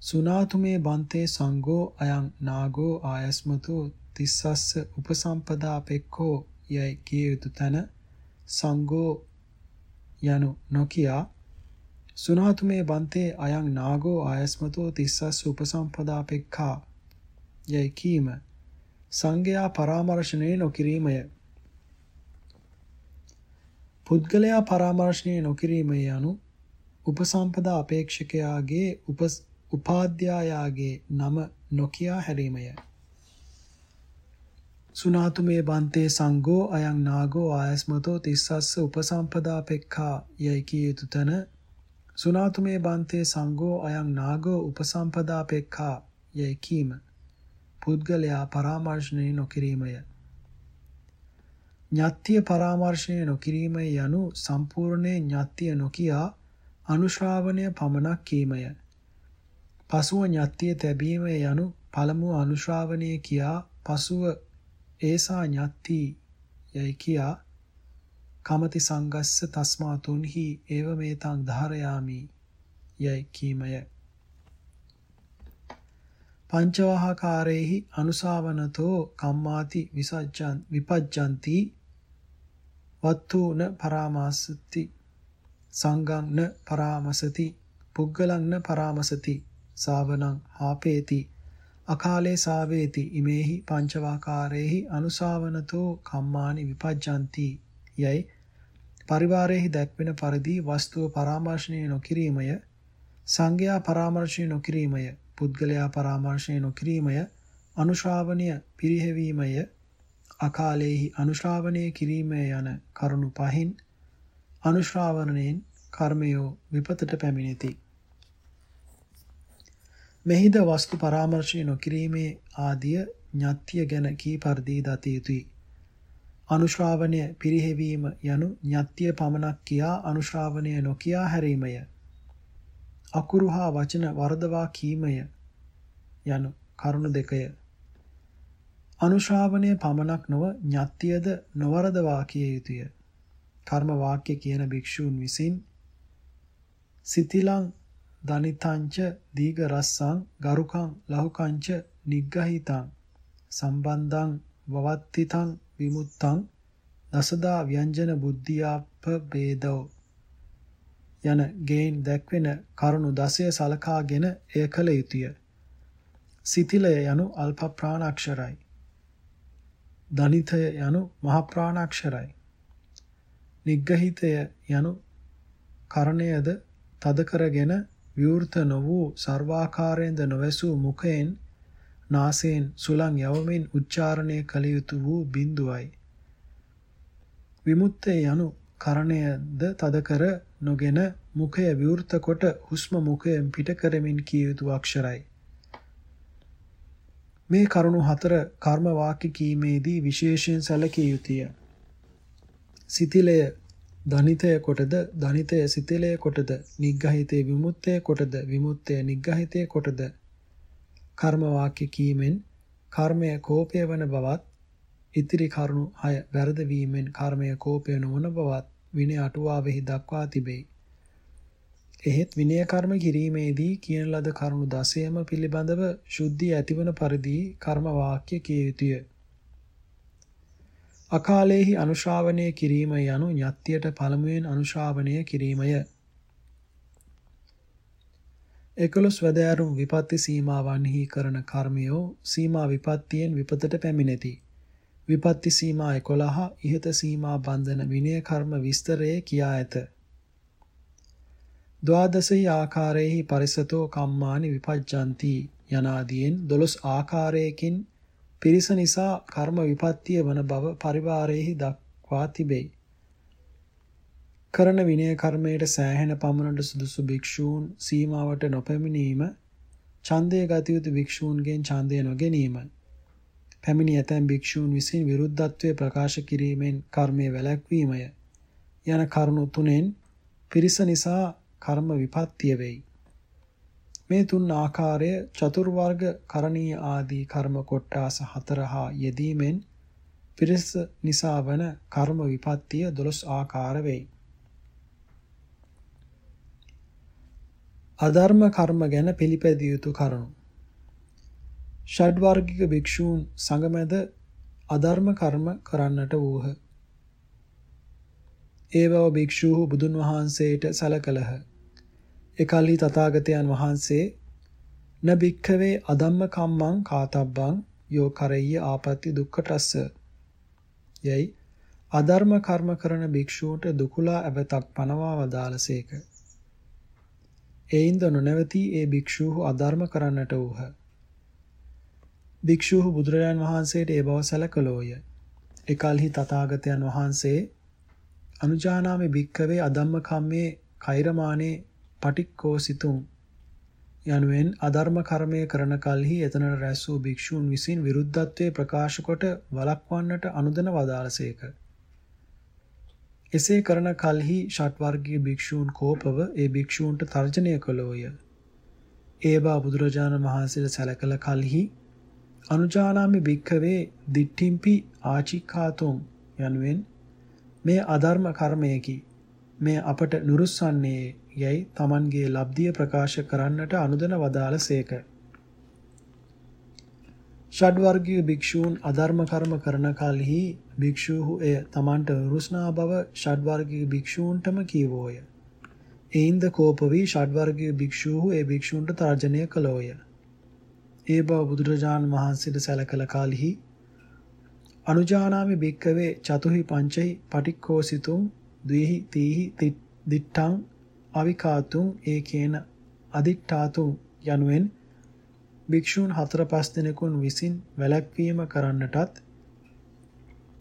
සුනාතුමේ බන්තේ සංඝෝ අයං නාගෝ ආයස්මතෝ තිස්සස්ස උපසම්පදාපෙක්ඛෝ යයි කිය යුතු තැන සංඝෝ යනු නොකියා සුනාතුමේ බන්තේ අයං නාගෝ ආයස්මතෝ තිස්සස්ස උපසම්පදාපෙක්ඛා යයි කීම සංඝයා පරාමර්ශණය නොකිරීමය. පුද්ගලයා පරාමර්ශණය නොකිරීම යනු උපසම්පදා අපේක්ෂකයාගේ උපාධ්‍යායාගේ නම නොකියා හැරීමය. සුනාතුමේ බන්තේ සංඝෝ අයං නාගෝ ආයස්මතෝ තිස්සස්ස උපසම්පදාපෙක්ඛා යයි කිය යුතු තැන. සුනාතුමේ බන්තේ සංඝෝ අයං නාගෝ උපසම්පදාපෙක්ඛා යයි කීම. පුද්ගලයා පරාමර්ශණය නොකිරීමය. ඥාත්‍ය පරාමර්ශණය නොකිරීම යනු සම්පූර්ණයෙන් ඥාත්‍ය නොකියා අනුශ්‍රාවණය පමණක් කීමය. පසුව ඥාත්‍ය තැබීම යනු පළමුව අනුශ්‍රාවණය කියා පසුව ඒසා ඤත්ති යයි කියා කමති සංගස්ස තස්මා තුන්හි ඒව මේතං ධාරයාමි යයි කීමය. පංචවාහකාරේහි අනුසාවනතෝ කම්මාති විසජ්ජන් විපජ්ජಂತಿ වත්තුන පරාමාසති සංගං න පරාමසති පුග්ගලං න පරාමසති සාවනං හාපේති අකාලේ සාවේති ඉමේහි පංචවාකාරේහි අනුසාවනතෝ කම්මානි විපජ්ජಂತಿ යයි. පරිවාරයේහි දැක්වෙන පරිදි වස්තුව පරාමර්ශණය නොකිරීමය. සංඝයා පරාමර්ශණය නොකිරීමය. පුද්ගලයා පරාමර්ශණය නොකිරීමය. අනුශ්‍රාවණය පිරිහෙවීමය. අකාලේහි අනුශ්‍රාවණය කිරීමය යන කරුණු පහින් අනුශ්‍රාවණයෙන් කර්මයෝ විපතට පැමිණෙති. මෙහිද වස්තු පරාමර්ශය නොකිරීමේ ආදිය ඥාත්‍ය ගැන කී පරිදි දත යුතුය. අනුශ්‍රාවණය පිරිහෙවීම යනු ඥාත්‍ය පමණක් කියා අනුශ්‍රාවණය නොකියා හැරීමය. අකුරු හා වචන වර්ධවා කීමය යනු කරුණ දෙකය. අනුශ්‍රාවණය පමණක් නොව ඥාත්‍යද නොවරදවා කිය යුතුය. කර්ම වාක්‍ය කියන භික්ෂූන් විසින් සිතිලං දනිතංච දීඝ රස්සං ගරුකං ලහුකංච නිග්ගහිතං සම්බන්ධං වවත්තිතං විමුත්තං දසදා ව්‍යංජන බුද්ධියාප ભેදෝ යන ගේන් දැක්වෙන කරුණු 16 සලකාගෙන එය කළ යුතුය. සිතිලය යනු අල්ප ප්‍රාණාක්ෂරයි. දනිතය යනු මහ ප්‍රාණාක්ෂරයි. නිග්ගහිතය යනු කරණයද තද කරගෙන විවෘත නො වූ ਸਰවාකාරයෙන්ද නොවැසූ මුඛයෙන් නාසයෙන් සුලං යවමින් උච්චාරණය කළ යුතු වූ බිඳුවයි. විමුක්තේ යනු කරණයද තද කර නොගෙන මුඛය විවෘත කොට හුස්ම මුඛයෙන් පිට කරමින් කිය යුතු අක්ෂරයි. මේ කරුණු හතර කර්ම වාක්‍ය කීමේදී විශේෂයෙන් සැලකිය යුතුය. සිතිලය ධනිතය කොටද ධනිතය සිතලය කොටද නිග්ගහිතේ විමුක්තය කොටද විමුක්තය නිග්ගහිතේ කොටද කර්ම වාක්‍ය කීමෙන් කර්මය කෝපය වන බවත් ඉතිරි කරුණු 6 වැරද වීමෙන් කර්මය කෝපය නොවන බවත් විනය අටුවාවෙහි දක්වා තිබේ. එහෙත් විනය කර්ම කිරීමේදී කියන ලද කරුණු 16ම පිළිබඳව ශුද්ධිය ඇතිවන පරිදි කර්ම වාක්‍ය කිය යුතුය. අකාලේහි අනුශාවනය කිරීම යනු ඤත්තියට පළමුවෙන් අනුශාවනය කිරීමය. එකොළොස් වැදෑරුම් විපත්ති සීමාවන්හි කරන කර්මයෝ සීමා විපත්තියෙන් විපතට පැමිණෙති. විපත්ති සීමා 11 ඉහත සීමා බන්ධන විනය කර්ම විස්තරයේ කියා ඇත. ද්වාදසහි ආකාරයෙහි පරිසතෝ කම්මානි විපජ්ජಂತಿ යනාදීන් 12 ආකාරයකින් පිරිස නිසා කර්ම විපත්තිය වන බව පරිවාරයේහි දක්වා තිබේ. කරන විනය කර්මයට සෑහෙන පමණට සුදුසු භික්ෂූන් සීමාවට නොපැමිණීම ඡන්දය ගත යුතු භික්ෂූන්ගෙන් ඡන්දය නොගැනීම පැමිණි ඇතැම් භික්ෂූන් විසින් විරුද්ධත්වයේ ප්‍රකාශ කිරීමෙන් කර්මයේ වැළැක්වීමය යන කරුණු තුනෙන් පිරිස නිසා කර්ම විපත්තිය වෙයි. මේ තුන් ආකාරය චතුර්වර්ග කරණීය ආදී කර්ම කොට්ටාස හතර හා යෙදීමෙන් පිරිස නිසා වන කර්ම විපත්තිය 12 ආකාර වෙයි. අධර්ම කර්ම ගැන පිළිපැදිය යුතු කරුණු. ෂඩ්වර්ගික භික්ෂූන් සංගමද අධර්ම කර්ම කරන්නට වූහ. ඒ බව භික්ෂූහු බුදුන් වහන්සේට සැලකලහ. එකල්හි තථාගතයන් වහන්සේ න භික්ඛවේ අදම්ම කම්මං කාතබ්බං යෝ කරෙය්‍ය ආපත්‍ය දුක්ඛටස්ස යයි අධර්ම කර්ම කරන භික්ෂුවට දුකුලා ඇවතක් පනවා වදාළසේක. එයින්ද නොනවති ඒ භික්ෂූහු අධර්ම කරන්නට වූහ. භික්ෂූහු බුදුරජාන් වහන්සේට ඒ බව සැලකලෝය. එකල්හි තථාගතයන් වහන්සේ අනුජානාමි භික්කවේ අදම්ම කම්මේ කෛරමානේ පටික්කෝසිතුම් යනුවෙන් අධර්ම කර්මය කරන කලෙහි එතනට රැස් වූ භික්ෂූන් විසින් විරුද්ධත්වයේ ප්‍රකාශ කොට වළක්වන්නට අනුදන වදාළසේක. එසේ කරන කලෙහි ෂට්වර්ගීය භික්ෂූන් කෝපව ඒ භික්ෂූන්ට තර්ජනය කළෝය. ඒ බා බුදුරජාණන් වහන්සේට සැලකල කලෙහි අනුජානාමි භික්ඛවේ දිට්ඨිම්පි ආචිකාතුම් යනුවෙන් මේ අධර්ම කර්මයකි. මේ අපට නුරුස්සන්නේ යයි Tamanගේ ලබ්ධිය ප්‍රකාශ කරන්නට අනුදන වදාළසේක. ෂඩ් වර්ගීය භික්ෂූන් අධර්ම කර්ම කරන කලෙහි භික්ෂූහු එය Tamanට රුස්නා බව ෂඩ් වර්ගීය භික්ෂූන්ටම කීවෝය. එයින්ද කෝප වී ෂඩ් වර්ගීය භික්ෂූහු ඒ භික්ෂූන්ට තර්ජනය කළෝය. ඒ බව බුදුරජාණන් වහන්සේට සැලකල කලෙහි අනුජානාමි භික්කවේ චතුහි පංචහි පටික්කෝසිතුම් ද්විහි තීහි දිට්ඨං අවිකාතුම් ඒකේන අදිට්ඨාතුම් යනුවෙන් භික්ෂූන් හතර පහ දෙනෙකුන් විසින් වැළැක්වීම කරන්නටත්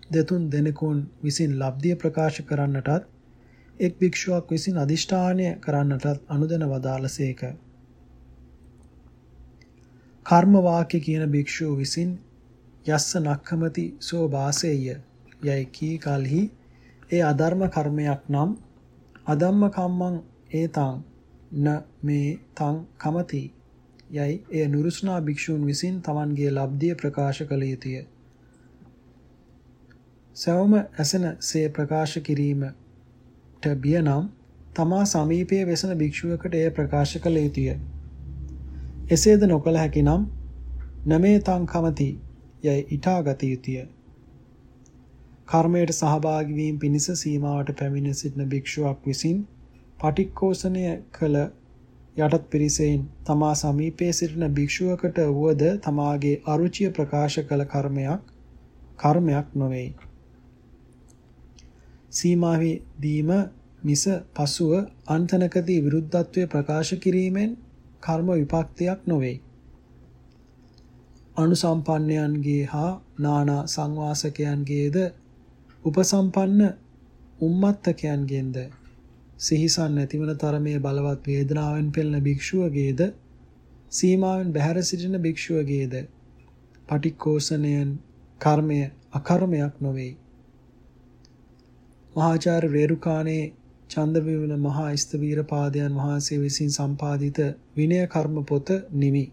දෙතුන් දෙනෙකුන් විසින් ලබ්ධිය ප්‍රකාශ කරන්නටත් එක් භික්ෂුවක් විසින් අදිෂ්ඨානය කරන්නටත් අනුදැන වදාළසේක. කර්ම වාක්‍ය කියන භික්ෂුව විසින් යස්ස නක්ඛමති සෝ වාසෙය්‍ය යයි කී කලෙහි ඒ අධර්ම කර්මයක් නම් අධම්ම කම්මං ඒතං න මේ තං කමති යයි එය නුරුස්නා භික්ෂූන් විසින් Tamanගේ ලබ්ධිය ප්‍රකාශ කළ යුතුය. සවම ඇසෙන සේ ප්‍රකාශ කිරීමට බිය නම් තමා සමීපයේ වෙසෙන භික්ෂුවකට එය ප්‍රකාශ කළ යුතුය. එසේද නොකළ හැකි නම් නමේ තං කමති යයි ඊටා ගත යුතුය. කර්මයට සහභාගී වීම පිණිස සීමාවට පැමිණ සිටින භික්ෂුවක් විසින් පටික්කෝසණය කළ යටත් පිරිසෙන් තමා සමීපයේ සිටින භික්ෂුවකට වුවද තමාගේ අරුචිය ප්‍රකාශ කළ කර්මයක් කර්මයක් නොවේ. සීමාවි දීම මිස පසුව අන්තනකදී විරුද්ධත්වයේ ප්‍රකාශ කිරීමෙන් කර්ම විපක්තියක් නොවේ. අනුසම්පන්නයන්ගේ හා නානා සංවාසකයන්ගේද උපසම්පන්න උම්මත්තකයන්ගෙන්ද සිහිසන් නැතිවන තරමේ බලවත් වේදනාවෙන් පෙළෙන භික්ෂුවගේද සීමාවෙන් බැහැර සිටින භික්ෂුවගේද පටික්කෝසණයන් කර්මය අකර්මයක් නොවේ. මහාචාර්ය රේරුකාණේ චන්දවිමල මහා ස්තවීර පාදයන් වහන්සේ විසින් සම්පාදිත විනය කර්ම පොත නිමි.